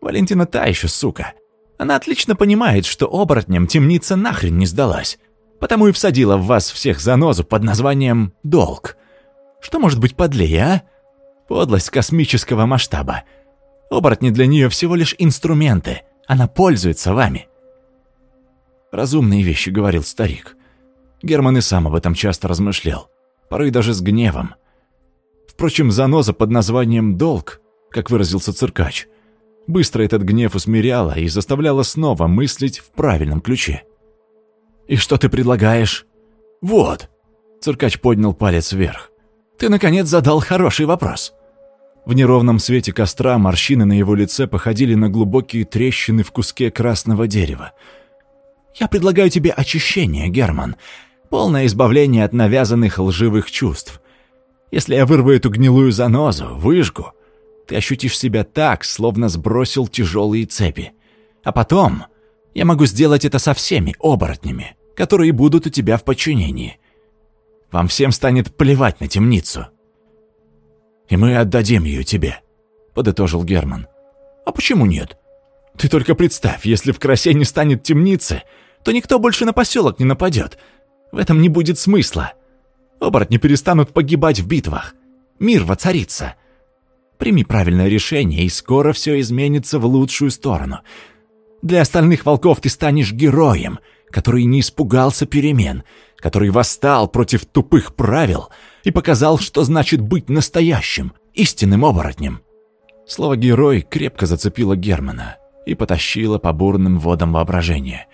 Валентина та еще сука. Она отлично понимает, что оборотням темница нахрен не сдалась. Потому и всадила в вас всех занозу под названием «долг». Что может быть подлее, а? Подлость космического масштаба. Оборотни для нее всего лишь инструменты. Она пользуется вами. Разумные вещи, говорил старик. Герман и сам об этом часто размышлял. Порой даже с гневом. Впрочем, заноза под названием «долг», как выразился циркач, быстро этот гнев усмиряла и заставляла снова мыслить в правильном ключе. «И что ты предлагаешь?» «Вот!» Циркач поднял палец вверх. Ты, наконец, задал хороший вопрос». В неровном свете костра морщины на его лице походили на глубокие трещины в куске красного дерева. «Я предлагаю тебе очищение, Герман. Полное избавление от навязанных лживых чувств. Если я вырву эту гнилую занозу, выжгу, ты ощутишь себя так, словно сбросил тяжелые цепи. А потом я могу сделать это со всеми оборотнями, которые будут у тебя в подчинении. вам всем станет плевать на темницу. И мы отдадим ее тебе, подытожил Герман. А почему нет? Ты только представь, если в Красе не станет темницы, то никто больше на поселок не нападет. В этом не будет смысла. Оборотни перестанут погибать в битвах. Мир воцарится. Прими правильное решение, и скоро все изменится в лучшую сторону. Для остальных волков ты станешь героем, который не испугался перемен, который восстал против тупых правил и показал, что значит быть настоящим, истинным оборотнем. Слово «герой» крепко зацепило Германа и потащило по бурным водам воображения.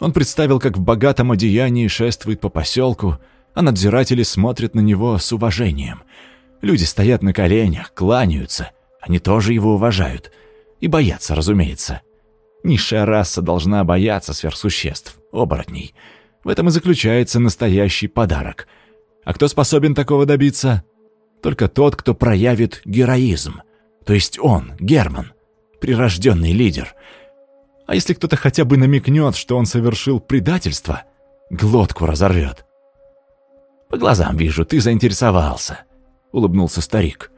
Он представил, как в богатом одеянии шествует по поселку, а надзиратели смотрят на него с уважением. Люди стоят на коленях, кланяются, они тоже его уважают. И боятся, разумеется. Низшая раса должна бояться сверхсуществ, оборотней. В этом и заключается настоящий подарок. А кто способен такого добиться? Только тот, кто проявит героизм. То есть он, Герман, прирожденный лидер. А если кто-то хотя бы намекнет, что он совершил предательство, глотку разорвет. «По глазам вижу, ты заинтересовался», — улыбнулся старик.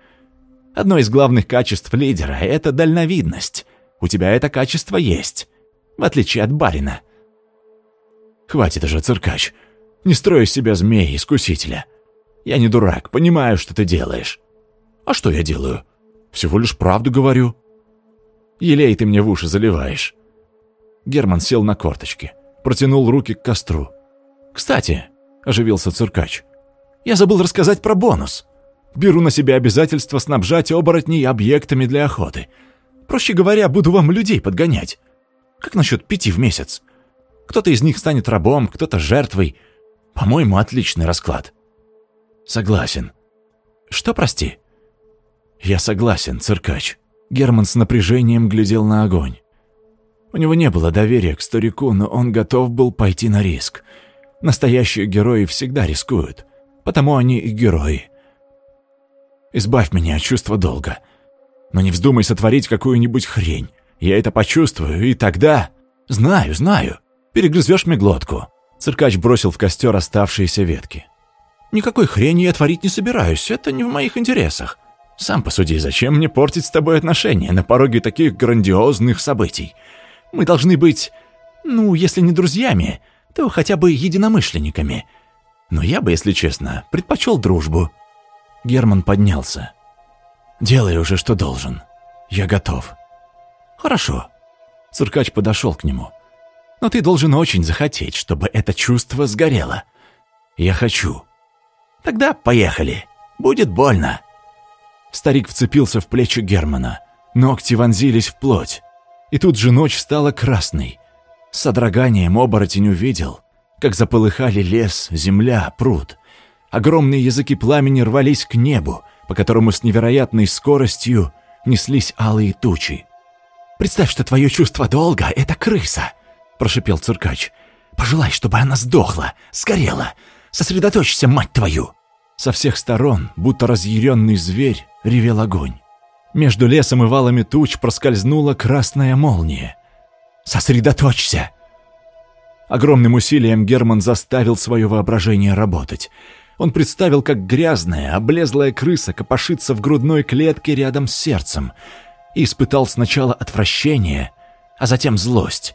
«Одно из главных качеств лидера — это дальновидность. У тебя это качество есть, в отличие от барина». «Хватит уже, циркач. Не строй из себя змея-искусителя. Я не дурак, понимаю, что ты делаешь». «А что я делаю? Всего лишь правду говорю». «Елей ты мне в уши заливаешь». Герман сел на корточки, протянул руки к костру. «Кстати, — оживился циркач. «Я забыл рассказать про бонус. Беру на себя обязательство снабжать оборотней объектами для охоты. Проще говоря, буду вам людей подгонять. Как насчет пяти в месяц? Кто-то из них станет рабом, кто-то жертвой. По-моему, отличный расклад». «Согласен». «Что, прости?» «Я согласен, циркач». Герман с напряжением глядел на огонь. У него не было доверия к старику, но он готов был пойти на риск — Настоящие герои всегда рискуют, потому они и герои. Избавь меня от чувства долга. Но не вздумай сотворить какую-нибудь хрень. Я это почувствую, и тогда... Знаю, знаю. Перегрызешь мне глотку. Циркач бросил в костер оставшиеся ветки. Никакой хрени я творить не собираюсь, это не в моих интересах. Сам посуди, зачем мне портить с тобой отношения на пороге таких грандиозных событий? Мы должны быть, ну, если не друзьями, то хотя бы единомышленниками. Но я бы, если честно, предпочел дружбу». Герман поднялся. «Делай уже, что должен. Я готов». «Хорошо». Циркач подошел к нему. «Но ты должен очень захотеть, чтобы это чувство сгорело». «Я хочу». «Тогда поехали. Будет больно». Старик вцепился в плечи Германа. Ногти вонзились в плоть. И тут же ночь стала красной. С содроганием оборотень увидел, как заполыхали лес, земля, пруд. Огромные языки пламени рвались к небу, по которому с невероятной скоростью неслись алые тучи. «Представь, что твое чувство долга — это крыса!» — прошипел циркач. «Пожелай, чтобы она сдохла, сгорела! Сосредоточься, мать твою!» Со всех сторон, будто разъяренный зверь, ревел огонь. Между лесом и валами туч проскользнула красная молния. Сосредоточься!» Огромным усилием Герман заставил свое воображение работать. Он представил, как грязная, облезлая крыса копошится в грудной клетке рядом с сердцем, и испытал сначала отвращение, а затем злость.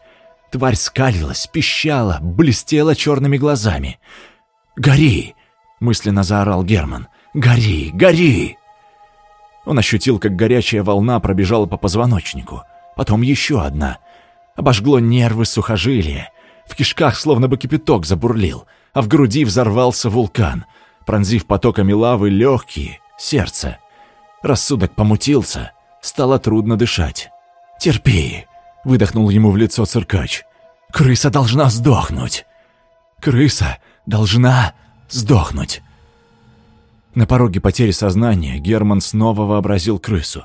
Тварь скалилась, пищала, блестела черными глазами. «Гори!» — мысленно заорал Герман. «Гори! Гори!» Он ощутил, как горячая волна пробежала по позвоночнику. Потом еще одна — Обожгло нервы сухожилия. В кишках словно бы кипяток забурлил, а в груди взорвался вулкан, пронзив потоками лавы легкие, сердце. Рассудок помутился, стало трудно дышать. «Терпи!» — выдохнул ему в лицо циркач. «Крыса должна сдохнуть! Крыса должна сдохнуть!» На пороге потери сознания Герман снова вообразил крысу.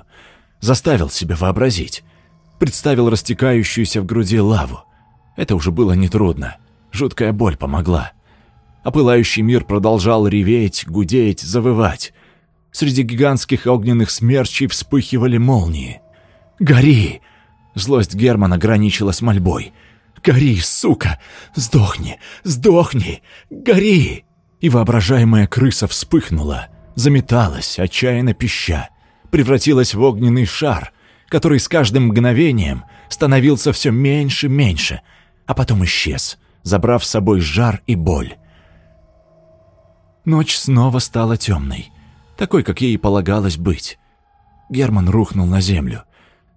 Заставил себя вообразить представил растекающуюся в груди лаву. Это уже было нетрудно. Жуткая боль помогла. А пылающий мир продолжал реветь, гудеть, завывать. Среди гигантских огненных смерчей вспыхивали молнии. «Гори!» Злость Германа граничила с мольбой. «Гори, сука! Сдохни! Сдохни! Гори!» И воображаемая крыса вспыхнула, заметалась, отчаянно пища, превратилась в огненный шар, который с каждым мгновением становился все меньше-меньше, а потом исчез, забрав с собой жар и боль. Ночь снова стала темной, такой, как ей полагалось быть. Герман рухнул на землю.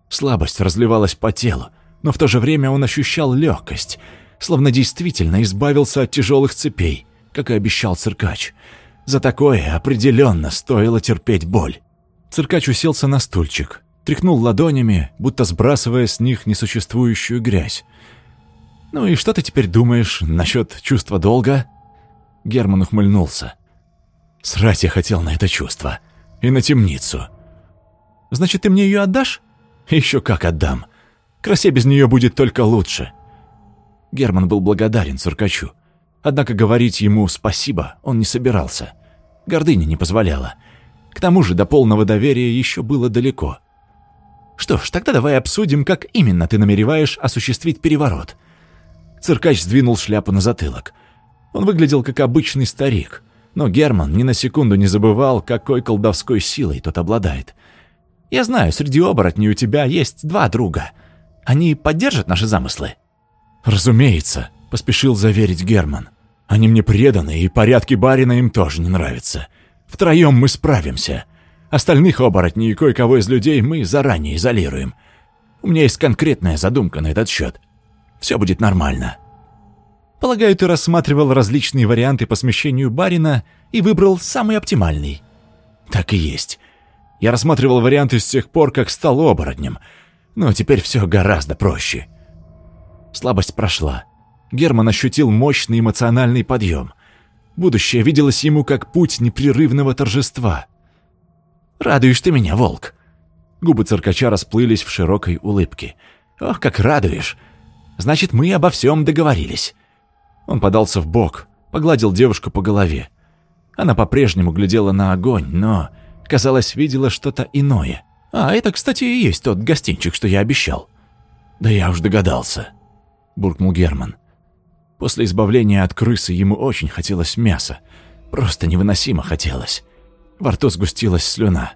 Слабость разливалась по телу, но в то же время он ощущал легкость, словно действительно избавился от тяжелых цепей, как и обещал циркач. За такое определенно стоило терпеть боль. Циркач уселся на стульчик, тряхнул ладонями, будто сбрасывая с них несуществующую грязь. «Ну и что ты теперь думаешь насчет чувства долга?» Герман ухмыльнулся. «Срать я хотел на это чувство. И на темницу». «Значит, ты мне ее отдашь?» «Еще как отдам. Красе без нее будет только лучше». Герман был благодарен циркачу. Однако говорить ему спасибо он не собирался. Гордыня не позволяла. К тому же до полного доверия еще было далеко. «Что ж, тогда давай обсудим, как именно ты намереваешь осуществить переворот». Циркач сдвинул шляпу на затылок. Он выглядел как обычный старик, но Герман ни на секунду не забывал, какой колдовской силой тот обладает. «Я знаю, среди оборотней у тебя есть два друга. Они поддержат наши замыслы?» «Разумеется», — поспешил заверить Герман. «Они мне преданы, и порядки барина им тоже не нравятся. Втроем мы справимся. Остальных оборотней и кое-кого из людей мы заранее изолируем. У меня есть конкретная задумка на этот счет. Все будет нормально». «Полагаю, ты рассматривал различные варианты по смещению барина и выбрал самый оптимальный». «Так и есть. Я рассматривал варианты с тех пор, как стал оборотнем, но теперь все гораздо проще». Слабость прошла. Герман ощутил мощный эмоциональный подъем. Будущее виделось ему как путь непрерывного торжества. «Радуешь ты меня, волк!» Губы циркача расплылись в широкой улыбке. «Ох, как радуешь! Значит, мы обо всем договорились!» Он подался в бок, погладил девушку по голове. Она по-прежнему глядела на огонь, но, казалось, видела что-то иное. «А, это, кстати, и есть тот гостинчик, что я обещал». «Да я уж догадался», — буркнул Герман. После избавления от крысы ему очень хотелось мяса. Просто невыносимо хотелось. Во рту сгустилась слюна.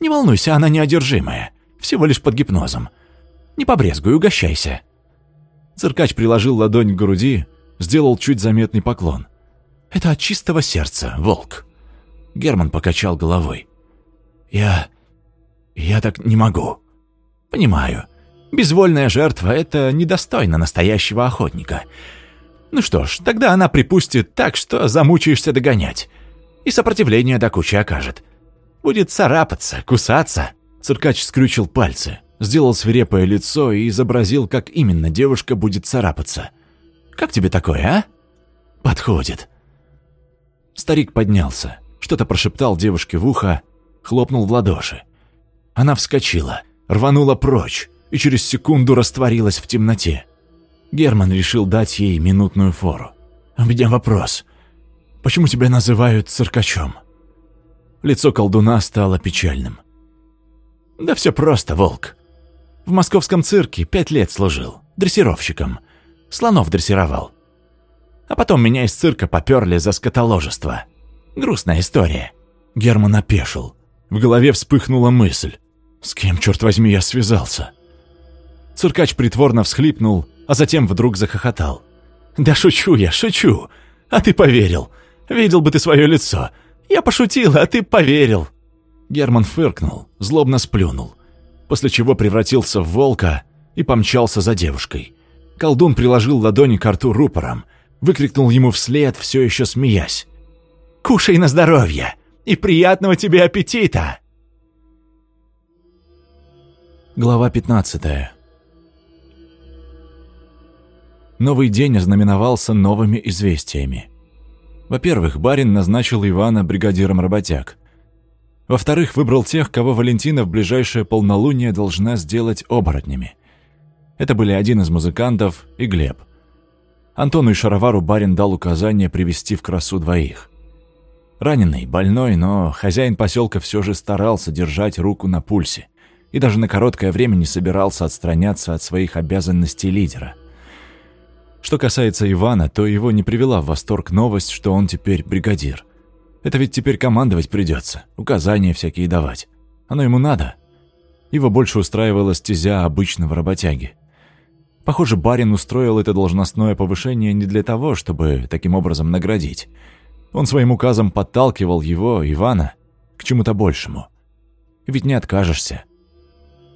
«Не волнуйся, она неодержимая. Всего лишь под гипнозом. Не побрезгуй, угощайся». Циркач приложил ладонь к груди, сделал чуть заметный поклон. «Это от чистого сердца, волк». Герман покачал головой. «Я... я так не могу». «Понимаю. Безвольная жертва — это недостойно настоящего охотника. Ну что ж, тогда она припустит так, что замучаешься догонять. И сопротивление до кучи окажет. Будет царапаться, кусаться. Циркач скрючил пальцы, сделал свирепое лицо и изобразил, как именно девушка будет царапаться. «Как тебе такое, а?» «Подходит». Старик поднялся, что-то прошептал девушке в ухо, хлопнул в ладоши. Она вскочила, рванула прочь, и через секунду растворилась в темноте. Герман решил дать ей минутную фору. «У меня вопрос. Почему тебя называют циркачом?» Лицо колдуна стало печальным. «Да все просто, волк. В московском цирке пять лет служил, дрессировщиком. Слонов дрессировал. А потом меня из цирка поперли за скотоложество. Грустная история». Герман опешил. В голове вспыхнула мысль. «С кем, черт возьми, я связался?» Циркач притворно всхлипнул, а затем вдруг захохотал. «Да шучу я, шучу! А ты поверил! Видел бы ты свое лицо! Я пошутил, а ты поверил!» Герман фыркнул, злобно сплюнул, после чего превратился в волка и помчался за девушкой. Колдун приложил ладони к рту рупором, выкрикнул ему вслед, все еще смеясь. «Кушай на здоровье! И приятного тебе аппетита!» Глава пятнадцатая Новый день ознаменовался новыми известиями. Во-первых, барин назначил Ивана бригадиром работяг. Во-вторых, выбрал тех, кого Валентина в ближайшее полнолуние должна сделать оборотнями. Это были один из музыкантов и Глеб. Антону и Шаровару барин дал указание привести в красу двоих. Раненый, больной, но хозяин поселка все же старался держать руку на пульсе и даже на короткое время не собирался отстраняться от своих обязанностей лидера – Что касается Ивана, то его не привела в восторг новость, что он теперь бригадир. Это ведь теперь командовать придется, указания всякие давать. Оно ему надо. Его больше устраивала стезя обычного работяги. Похоже, барин устроил это должностное повышение не для того, чтобы таким образом наградить. Он своим указом подталкивал его, Ивана, к чему-то большему. Ведь не откажешься.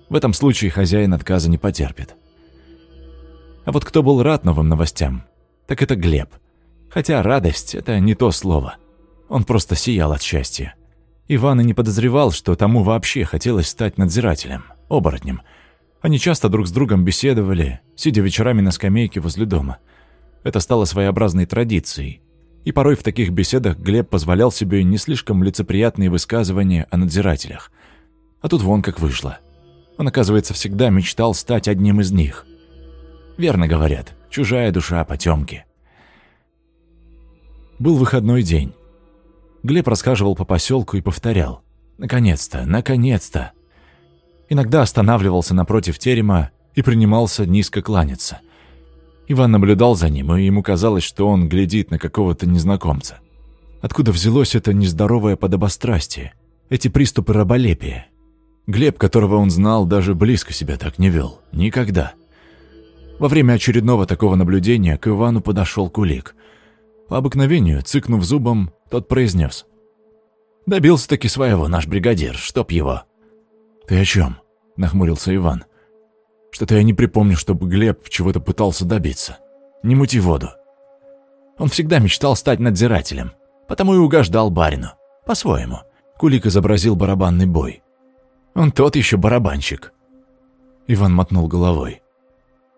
В этом случае хозяин отказа не потерпит. А вот кто был рад новым новостям, так это Глеб. Хотя радость – это не то слово. Он просто сиял от счастья. Иван и не подозревал, что тому вообще хотелось стать надзирателем, оборотнем. Они часто друг с другом беседовали, сидя вечерами на скамейке возле дома. Это стало своеобразной традицией. И порой в таких беседах Глеб позволял себе не слишком лицеприятные высказывания о надзирателях. А тут вон как вышло. Он, оказывается, всегда мечтал стать одним из них. Верно говорят, чужая душа потемки. Был выходной день. Глеб расхаживал по поселку и повторял. «Наконец-то! Наконец-то!» Иногда останавливался напротив терема и принимался низко кланяться. Иван наблюдал за ним, и ему казалось, что он глядит на какого-то незнакомца. Откуда взялось это нездоровое подобострастие, эти приступы раболепия? Глеб, которого он знал, даже близко себя так не вел. Никогда. Во время очередного такого наблюдения к Ивану подошел Кулик. По обыкновению, цыкнув зубом, тот произнес. «Добился-таки своего наш бригадир, чтоб его». «Ты о чем?» – нахмурился Иван. «Что-то я не припомню, чтобы Глеб чего-то пытался добиться. Не мути воду». Он всегда мечтал стать надзирателем, потому и угождал барину. По-своему. Кулик изобразил барабанный бой. Он тот еще барабанщик. Иван мотнул головой.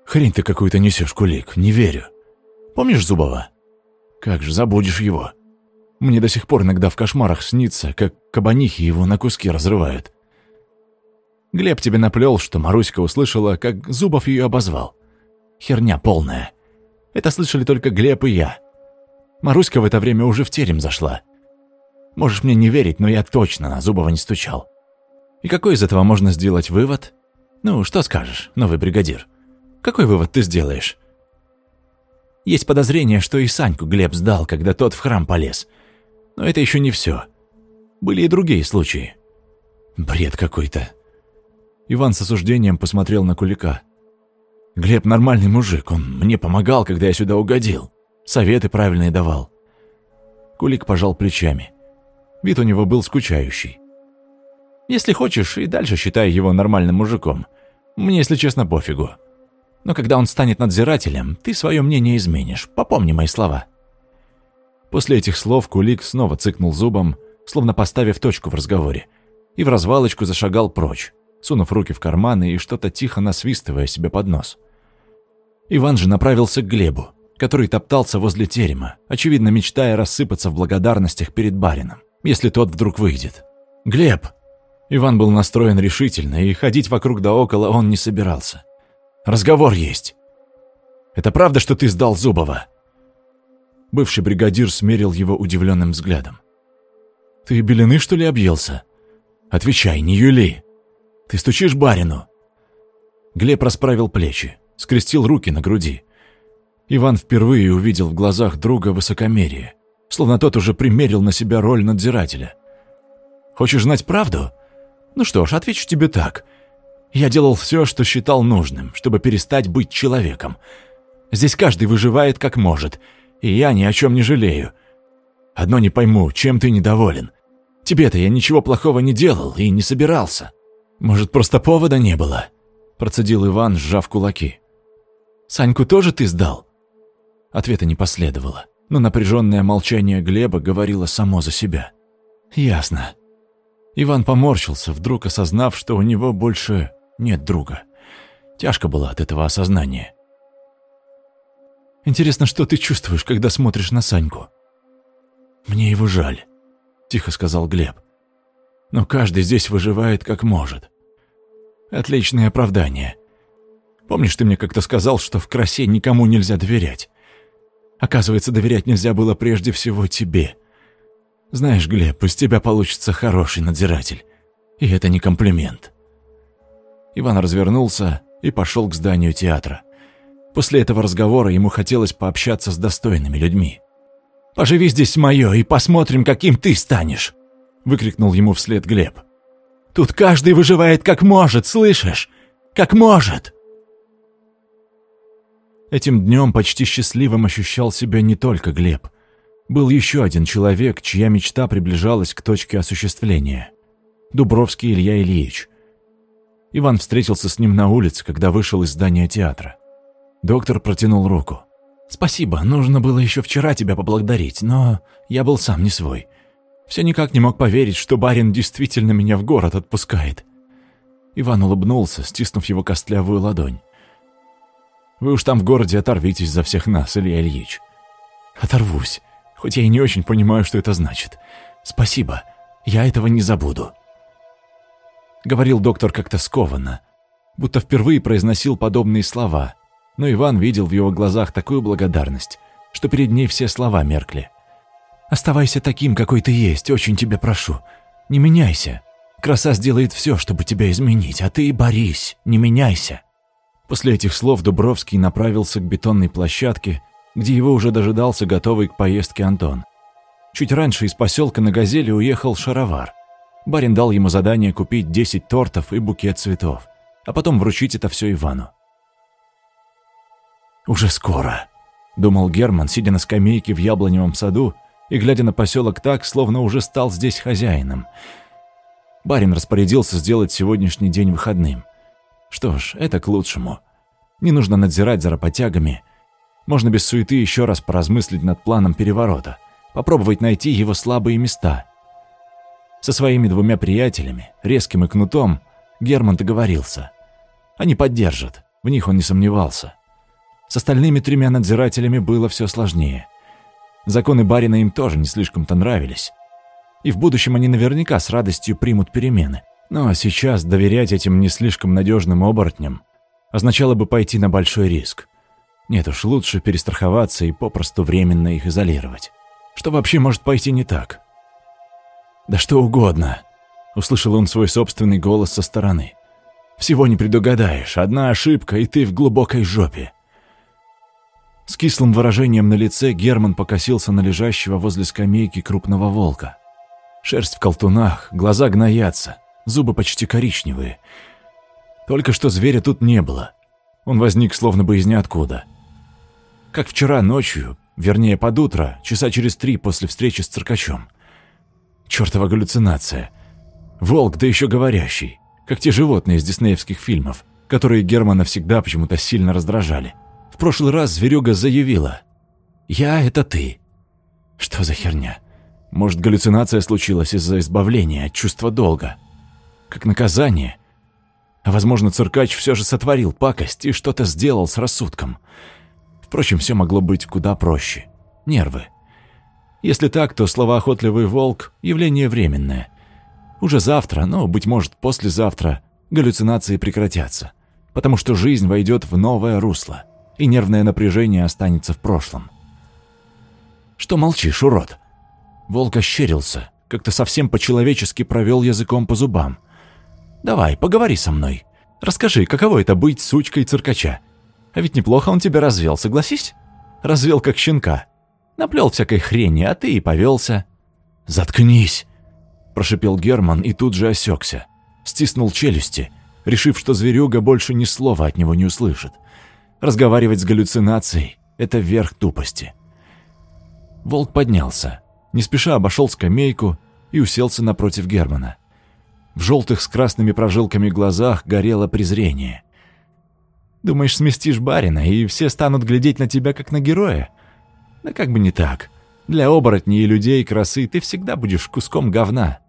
«Хрень ты какую-то несешь, Кулик, не верю. Помнишь Зубова?» «Как же забудешь его?» Мне до сих пор иногда в кошмарах снится, как кабанихи его на куски разрывают. Глеб тебе наплел, что Маруська услышала, как Зубов ее обозвал. Херня полная. Это слышали только Глеб и я. Маруська в это время уже в терем зашла. Можешь мне не верить, но я точно на Зубова не стучал. И какой из этого можно сделать вывод? Ну, что скажешь, новый бригадир? Какой вывод ты сделаешь? Есть подозрение, что и Саньку Глеб сдал, когда тот в храм полез – но это еще не все. Были и другие случаи. Бред какой-то. Иван с осуждением посмотрел на Кулика. Глеб нормальный мужик, он мне помогал, когда я сюда угодил. Советы правильные давал. Кулик пожал плечами. Вид у него был скучающий. Если хочешь, и дальше считай его нормальным мужиком. Мне, если честно, пофигу. Но когда он станет надзирателем, ты свое мнение изменишь. Попомни мои слова. После этих слов Кулик снова цыкнул зубом, словно поставив точку в разговоре, и в развалочку зашагал прочь, сунув руки в карманы и что-то тихо насвистывая себе под нос. Иван же направился к Глебу, который топтался возле терема, очевидно мечтая рассыпаться в благодарностях перед барином, если тот вдруг выйдет. «Глеб!» Иван был настроен решительно, и ходить вокруг да около он не собирался. «Разговор есть!» «Это правда, что ты сдал Зубова?» Бывший бригадир смерил его удивленным взглядом. «Ты белины, что ли, объелся? Отвечай, не юли! Ты стучишь барину!» Глеб расправил плечи, скрестил руки на груди. Иван впервые увидел в глазах друга высокомерие, словно тот уже примерил на себя роль надзирателя. «Хочешь знать правду? Ну что ж, отвечу тебе так. Я делал все, что считал нужным, чтобы перестать быть человеком. Здесь каждый выживает как может — и я ни о чем не жалею. Одно не пойму, чем ты недоволен. Тебе-то я ничего плохого не делал и не собирался. Может, просто повода не было?» Процедил Иван, сжав кулаки. «Саньку тоже ты сдал?» Ответа не последовало, но напряженное молчание Глеба говорило само за себя. «Ясно». Иван поморщился, вдруг осознав, что у него больше нет друга. Тяжко было от этого осознания. Интересно, что ты чувствуешь, когда смотришь на Саньку?» «Мне его жаль», — тихо сказал Глеб. «Но каждый здесь выживает как может. Отличное оправдание. Помнишь, ты мне как-то сказал, что в красе никому нельзя доверять? Оказывается, доверять нельзя было прежде всего тебе. Знаешь, Глеб, из тебя получится хороший надзиратель. И это не комплимент». Иван развернулся и пошел к зданию театра. После этого разговора ему хотелось пообщаться с достойными людьми. «Поживи здесь мое и посмотрим, каким ты станешь!» — выкрикнул ему вслед Глеб. «Тут каждый выживает как может, слышишь? Как может!» Этим днем почти счастливым ощущал себя не только Глеб. Был еще один человек, чья мечта приближалась к точке осуществления. Дубровский Илья Ильич. Иван встретился с ним на улице, когда вышел из здания театра. Доктор протянул руку. «Спасибо, нужно было еще вчера тебя поблагодарить, но я был сам не свой. Все никак не мог поверить, что барин действительно меня в город отпускает». Иван улыбнулся, стиснув его костлявую ладонь. Вы уж там в городе оторвитесь за всех нас, Илья Ильич. Оторвусь, хоть я и не очень понимаю, что это значит. Спасибо, я этого не забуду. Говорил доктор как-то скованно, будто впервые произносил подобные слова, но Иван видел в его глазах такую благодарность, что перед ней все слова меркли. «Оставайся таким, какой ты есть, очень тебя прошу. Не меняйся. Краса сделает все, чтобы тебя изменить, а ты борись, не меняйся». После этих слов Дубровский направился к бетонной площадке, где его уже дожидался готовый к поездке Антон. Чуть раньше из поселка на «Газели» уехал Шаровар. Барин дал ему задание купить 10 тортов и букет цветов, а потом вручить это все Ивану. «Уже скоро», — думал Герман, сидя на скамейке в яблоневом саду и глядя на поселок так, словно уже стал здесь хозяином. Барин распорядился сделать сегодняшний день выходным. Что ж, это к лучшему. Не нужно надзирать за работягами. Можно без суеты еще раз поразмыслить над планом переворота, попробовать найти его слабые места. Со своими двумя приятелями, Резким и Кнутом, Герман договорился. Они поддержат, в них он не сомневался. С остальными тремя надзирателями было все сложнее. Законы барина им тоже не слишком-то нравились. И в будущем они наверняка с радостью примут перемены. Но сейчас доверять этим не слишком надежным оборотням означало бы пойти на большой риск. Нет уж, лучше перестраховаться и попросту временно их изолировать. Что вообще может пойти не так? «Да что угодно», — услышал он свой собственный голос со стороны. «Всего не предугадаешь. Одна ошибка, и ты в глубокой жопе». С кислым выражением на лице Герман покосился на лежащего возле скамейки крупного волка. Шерсть в колтунах, глаза гноятся, зубы почти коричневые. Только что зверя тут не было. Он возник словно бы из ниоткуда. Как вчера ночью, вернее под утро, часа через три после встречи с циркачом. Чёртова галлюцинация. Волк, да еще говорящий, как те животные из диснеевских фильмов, которые Германа всегда почему-то сильно раздражали. В прошлый раз зверюга заявила «Я — это ты». Что за херня? Может, галлюцинация случилась из-за избавления от чувства долга? как наказание. А возможно, циркач все же сотворил пакость и что-то сделал с рассудком. Впрочем, все могло быть куда проще. Нервы. Если так, то словоохотливый волк – явление временное. Уже завтра, но, быть может, послезавтра галлюцинации прекратятся, потому что жизнь войдет в новое русло, и нервное напряжение останется в прошлом. «Что молчишь, урод?» Волк ощерился, как-то совсем по-человечески провел языком по зубам – Давай, поговори со мной. Расскажи, каково это быть сучкой циркача? А ведь неплохо он тебя развел, согласись? Развел как щенка. Наплел всякой хрени, а ты и повелся. Заткнись, прошипел Герман и тут же осекся. Стиснул челюсти, решив, что зверюга больше ни слова от него не услышит. Разговаривать с галлюцинацией – это верх тупости. Волк поднялся, не спеша обошел скамейку и уселся напротив Германа. В желтых с красными прожилками глазах горело презрение. «Думаешь, сместишь барина, и все станут глядеть на тебя, как на героя? Да как бы не так. Для оборотней и людей красы ты всегда будешь куском говна.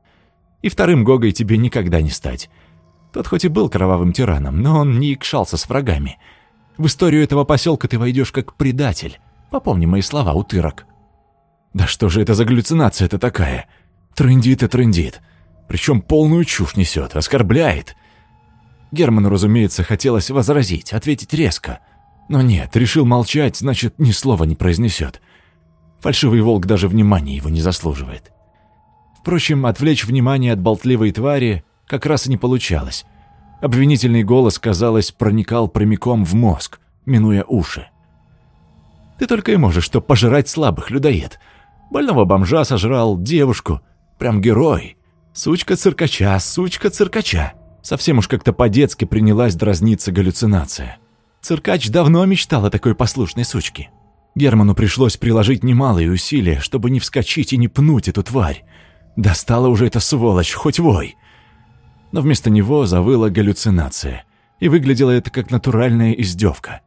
И вторым Гогой тебе никогда не стать. Тот хоть и был кровавым тираном, но он не икшался с врагами. В историю этого поселка ты войдешь как предатель. Попомни мои слова, утырок». «Да что же это за галлюцинация-то такая? Трындит и трындит. Причем полную чушь несет, оскорбляет. Герману, разумеется, хотелось возразить, ответить резко. Но нет, решил молчать, значит, ни слова не произнесет. Фальшивый волк даже внимания его не заслуживает. Впрочем, отвлечь внимание от болтливой твари как раз и не получалось. Обвинительный голос, казалось, проникал прямиком в мозг, минуя уши. «Ты только и можешь что пожирать слабых, людоед. Больного бомжа сожрал, девушку. Прям герой. Сучка-циркача, сучка-циркача». Совсем уж как-то по-детски принялась дразниться галлюцинация. Циркач давно мечтал о такой послушной сучке. Герману пришлось приложить немалые усилия, чтобы не вскочить и не пнуть эту тварь. Достала уже эта сволочь, хоть вой. Но вместо него завыла галлюцинация, и выглядело это как натуральная издевка.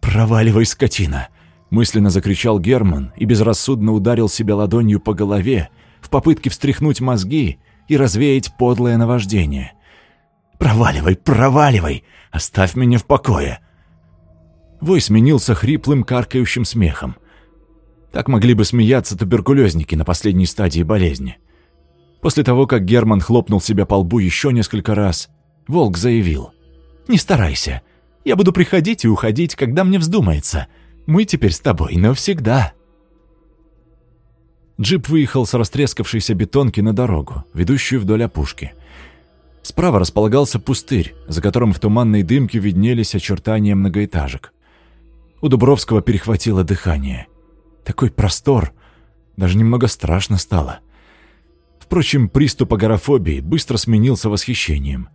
«Проваливай, скотина!» – мысленно закричал Герман и безрассудно ударил себя ладонью по голове в попытке встряхнуть мозги и развеять подлое наваждение. «Проваливай, проваливай! Оставь меня в покое!» Вой сменился хриплым каркающим смехом. Так могли бы смеяться туберкулезники на последней стадии болезни. После того, как Герман хлопнул себя по лбу еще несколько раз, Волк заявил. «Не старайся. Я буду приходить и уходить, когда мне вздумается. Мы теперь с тобой навсегда». Джип выехал с растрескавшейся бетонки на дорогу, ведущую вдоль опушки. Справа располагался пустырь, за которым в туманной дымке виднелись очертания многоэтажек. У Дубровского перехватило дыхание. Такой простор, даже немного страшно стало. Впрочем, приступ агорафобии быстро сменился восхищением.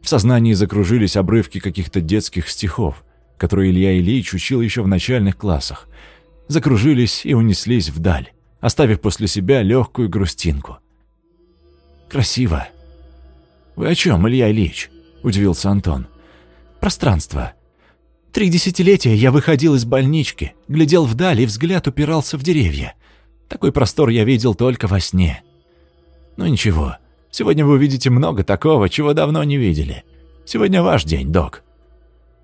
В сознании закружились обрывки каких-то детских стихов, которые Илья Ильич учил еще в начальных классах. Закружились и унеслись вдаль, оставив после себя легкую грустинку. «Красиво». «Вы о чем, Илья Ильич?» – удивился Антон. «Пространство. Три десятилетия я выходил из больнички, глядел вдаль и взгляд упирался в деревья. Такой простор я видел только во сне. Ну ничего, сегодня вы увидите много такого, чего давно не видели. Сегодня ваш день, док.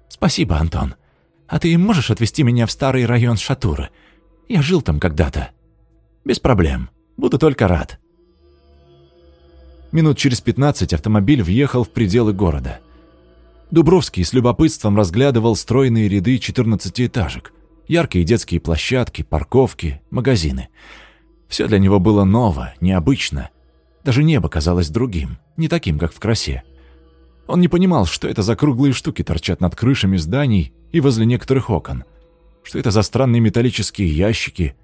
Спасибо, Антон. А ты можешь отвезти меня в старый район Шатуры? Я жил там когда-то. Без проблем. Буду только рад. Минут через пятнадцать автомобиль въехал в пределы города. Дубровский с любопытством разглядывал стройные ряды четырнадцатиэтажек, яркие детские площадки, парковки, магазины. Все для него было ново, необычно. Даже небо казалось другим, не таким, как в красе. Он не понимал, что это за круглые штуки торчат над крышами зданий и возле некоторых окон. Что это за странные металлические ящики.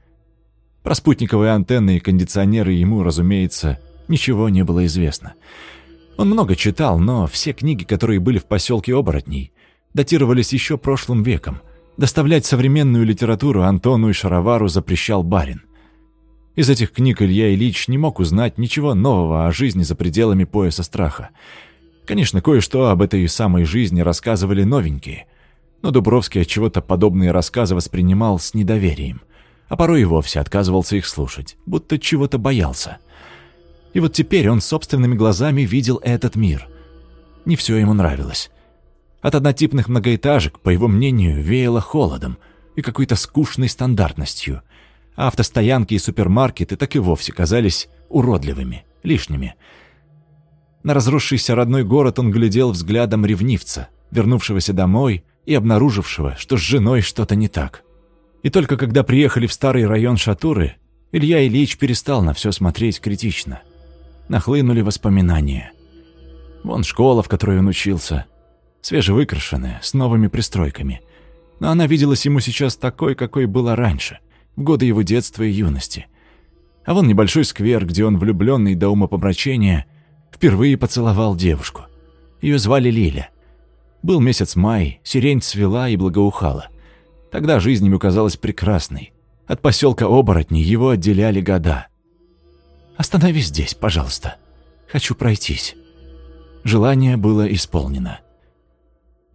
Про спутниковые антенны и кондиционеры ему, разумеется, ничего не было известно. Он много читал, но все книги, которые были в поселке Оборотней, датировались еще прошлым веком. Доставлять современную литературу Антону и Шаровару запрещал барин. Из этих книг Илья Ильич не мог узнать ничего нового о жизни за пределами пояса страха. Конечно, кое-что об этой самой жизни рассказывали новенькие, но Дубровский от чего-то подобные рассказы воспринимал с недоверием, а порой и вовсе отказывался их слушать, будто чего-то боялся – и вот теперь он собственными глазами видел этот мир. Не все ему нравилось. От однотипных многоэтажек, по его мнению, веяло холодом и какой-то скучной стандартностью. А автостоянки и супермаркеты так и вовсе казались уродливыми, лишними. На разросшийся родной город он глядел взглядом ревнивца, вернувшегося домой и обнаружившего, что с женой что-то не так. И только когда приехали в старый район Шатуры, Илья Ильич перестал на все смотреть критично – нахлынули воспоминания. Вон школа, в которой он учился, свежевыкрашенная, с новыми пристройками. Но она виделась ему сейчас такой, какой была раньше, в годы его детства и юности. А вон небольшой сквер, где он, влюбленный до умопомрачения, впервые поцеловал девушку. Ее звали Лиля. Был месяц май, сирень цвела и благоухала. Тогда жизнь ему казалась прекрасной. От поселка Оборотни его отделяли года. Остановись здесь, пожалуйста. Хочу пройтись». Желание было исполнено.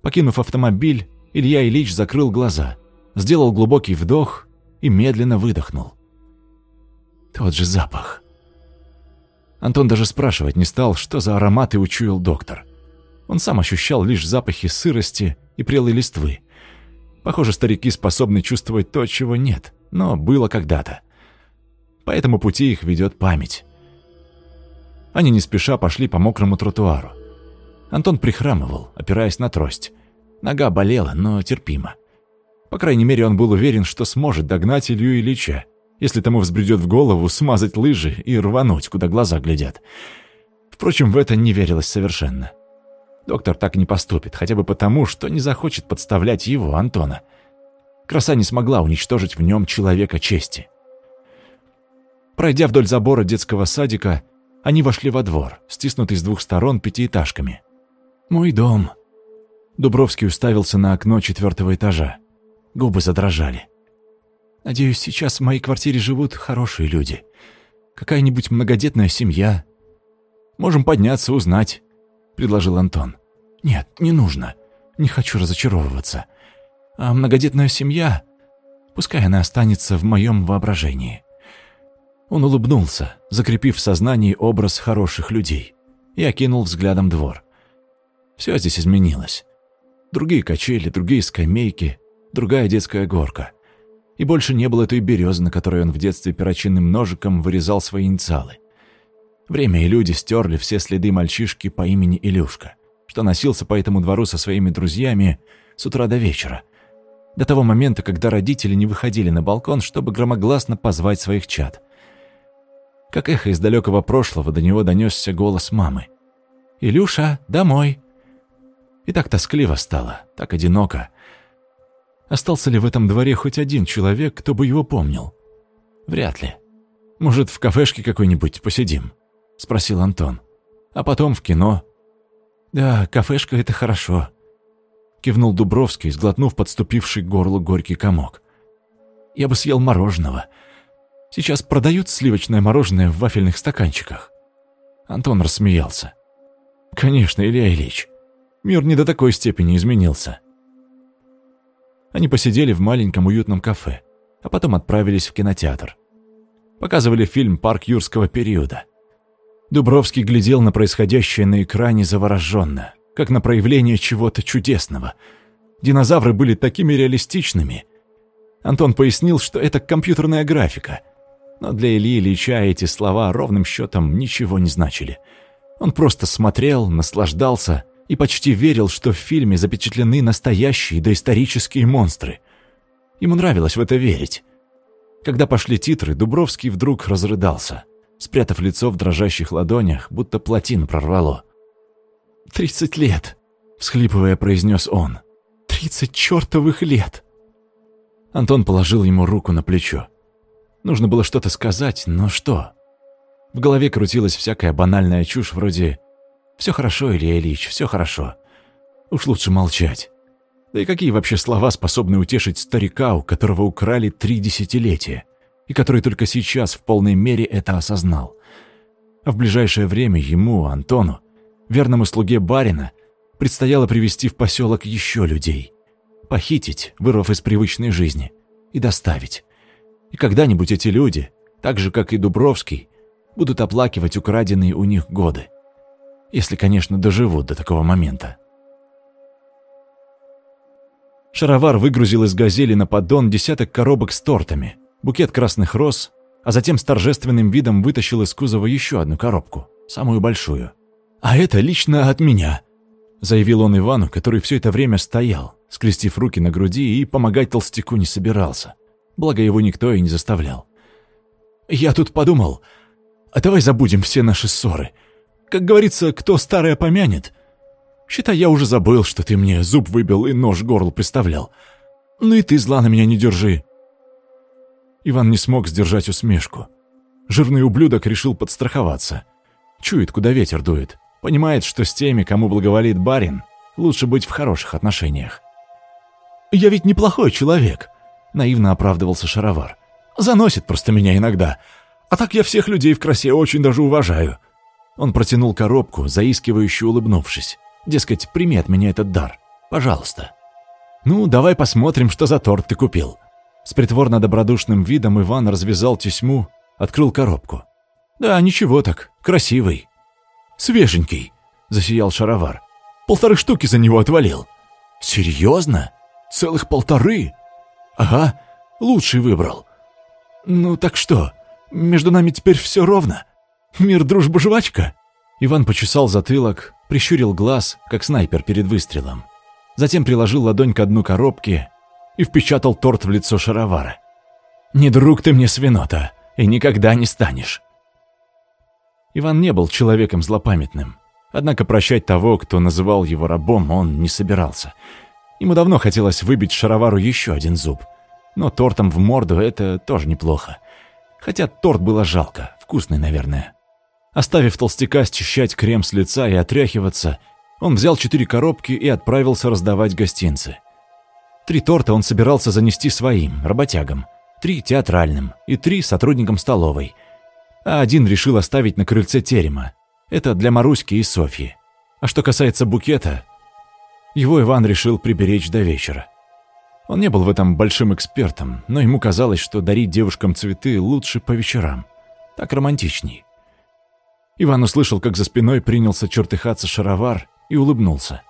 Покинув автомобиль, Илья Ильич закрыл глаза, сделал глубокий вдох и медленно выдохнул. Тот же запах. Антон даже спрашивать не стал, что за ароматы учуял доктор. Он сам ощущал лишь запахи сырости и прелой листвы. Похоже, старики способны чувствовать то, чего нет, но было когда-то. По этому пути их ведет память. Они не спеша пошли по мокрому тротуару. Антон прихрамывал, опираясь на трость. Нога болела, но терпимо. По крайней мере, он был уверен, что сможет догнать Илью Ильича, если тому взбредет в голову смазать лыжи и рвануть, куда глаза глядят. Впрочем, в это не верилось совершенно. Доктор так не поступит, хотя бы потому, что не захочет подставлять его, Антона. Краса не смогла уничтожить в нем человека чести. Пройдя вдоль забора детского садика, они вошли во двор, стиснутый с двух сторон пятиэтажками. «Мой дом». Дубровский уставился на окно четвертого этажа. Губы задрожали. «Надеюсь, сейчас в моей квартире живут хорошие люди. Какая-нибудь многодетная семья. Можем подняться, узнать», — предложил Антон. «Нет, не нужно. Не хочу разочаровываться. А многодетная семья, пускай она останется в моем воображении». Он улыбнулся, закрепив в сознании образ хороших людей, и окинул взглядом двор. Все здесь изменилось. Другие качели, другие скамейки, другая детская горка. И больше не было той березы, на которой он в детстве перочинным ножиком вырезал свои инициалы. Время и люди стерли все следы мальчишки по имени Илюшка, что носился по этому двору со своими друзьями с утра до вечера, до того момента, когда родители не выходили на балкон, чтобы громогласно позвать своих чад. Как эхо из далекого прошлого до него донесся голос мамы. «Илюша, домой!» И так тоскливо стало, так одиноко. Остался ли в этом дворе хоть один человек, кто бы его помнил? Вряд ли. «Может, в кафешке какой-нибудь посидим?» — спросил Антон. «А потом в кино». «Да, кафешка — это хорошо», — кивнул Дубровский, сглотнув подступивший к горлу горький комок. «Я бы съел мороженого. Сейчас продают сливочное мороженое в вафельных стаканчиках». Антон рассмеялся. «Конечно, Илья Ильич. Мир не до такой степени изменился». Они посидели в маленьком уютном кафе, а потом отправились в кинотеатр. Показывали фильм «Парк юрского периода». Дубровский глядел на происходящее на экране завороженно, как на проявление чего-то чудесного. Динозавры были такими реалистичными. Антон пояснил, что это компьютерная графика. Но для Ильи Ильича эти слова ровным счетом ничего не значили. Он просто смотрел, наслаждался и почти верил, что в фильме запечатлены настоящие доисторические монстры. Ему нравилось в это верить. Когда пошли титры, Дубровский вдруг разрыдался – спрятав лицо в дрожащих ладонях, будто плотину прорвало. «Тридцать лет!» — всхлипывая, произнес он. «Тридцать чертовых лет!» Антон положил ему руку на плечо. Нужно было что-то сказать, но что? В голове крутилась всякая банальная чушь вроде «Все хорошо, Илья Ильич, все хорошо». Уж лучше молчать. Да и какие вообще слова способны утешить старика, у которого украли три десятилетия? и который только сейчас в полной мере это осознал. А в ближайшее время ему, Антону, верному слуге барина, предстояло привести в поселок еще людей, похитить, вырвав из привычной жизни, и доставить. И когда-нибудь эти люди, так же, как и Дубровский, будут оплакивать украденные у них годы. Если, конечно, доживут до такого момента. Шаровар выгрузил из «Газели» на поддон десяток коробок с тортами, букет красных роз, а затем с торжественным видом вытащил из кузова еще одну коробку, самую большую. «А это лично от меня», — заявил он Ивану, который все это время стоял, скрестив руки на груди и помогать толстяку не собирался. Благо его никто и не заставлял. «Я тут подумал, а давай забудем все наши ссоры. Как говорится, кто старое помянет. Считай, я уже забыл, что ты мне зуб выбил и нож горло приставлял. Ну и ты зла на меня не держи. Иван не смог сдержать усмешку. Жирный ублюдок решил подстраховаться. Чует, куда ветер дует. Понимает, что с теми, кому благоволит барин, лучше быть в хороших отношениях. «Я ведь неплохой человек», — наивно оправдывался Шаровар. «Заносит просто меня иногда. А так я всех людей в красе очень даже уважаю». Он протянул коробку, заискивающе улыбнувшись. Дескать, прими от меня этот дар. Пожалуйста. «Ну, давай посмотрим, что за торт ты купил», с притворно добродушным видом Иван развязал тесьму, открыл коробку. «Да, ничего так, красивый». «Свеженький», — засиял шаровар. «Полторы штуки за него отвалил». «Серьезно? Целых полторы?» «Ага, лучший выбрал». «Ну так что, между нами теперь все ровно? Мир, дружба, жвачка?» Иван почесал затылок, прищурил глаз, как снайпер перед выстрелом. Затем приложил ладонь к дну коробки и впечатал торт в лицо шаровара. «Не друг ты мне, свинота, и никогда не станешь». Иван не был человеком злопамятным. Однако прощать того, кто называл его рабом, он не собирался. Ему давно хотелось выбить шаровару еще один зуб. Но тортом в морду это тоже неплохо. Хотя торт было жалко, вкусный, наверное. Оставив толстяка счищать крем с лица и отряхиваться, он взял четыре коробки и отправился раздавать гостинцы. Три торта он собирался занести своим, работягам, три театральным и три сотрудникам столовой. А один решил оставить на крыльце терема. Это для Маруськи и Софьи. А что касается букета, его Иван решил приберечь до вечера. Он не был в этом большим экспертом, но ему казалось, что дарить девушкам цветы лучше по вечерам. Так романтичней. Иван услышал, как за спиной принялся чертыхаться шаровар и улыбнулся.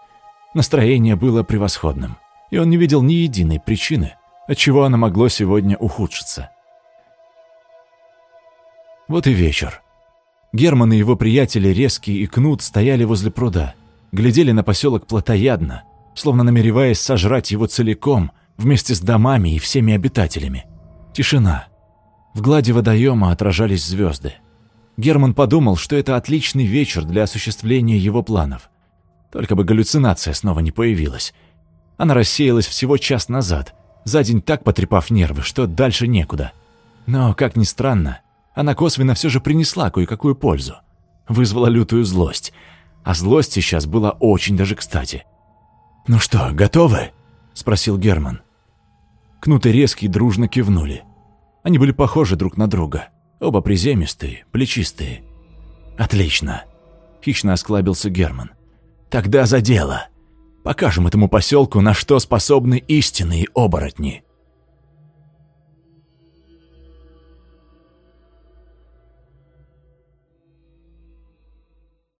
Настроение было превосходным, и он не видел ни единой причины, отчего оно могло сегодня ухудшиться. Вот и вечер. Герман и его приятели Резкий и Кнут стояли возле пруда, глядели на поселок плотоядно, словно намереваясь сожрать его целиком, вместе с домами и всеми обитателями. Тишина. В глади водоема отражались звезды. Герман подумал, что это отличный вечер для осуществления его планов. Только бы галлюцинация снова не появилась. Она рассеялась всего час назад, за день так потрепав нервы, что дальше некуда. Но, как ни странно, она косвенно все же принесла кое-какую пользу. Вызвала лютую злость. А злость сейчас была очень даже кстати. «Ну что, готовы?» – спросил Герман. Кнут и Резкий дружно кивнули. Они были похожи друг на друга. Оба приземистые, плечистые. «Отлично!» – хищно осклабился Герман. «Тогда за дело. Покажем этому поселку, на что способны истинные оборотни».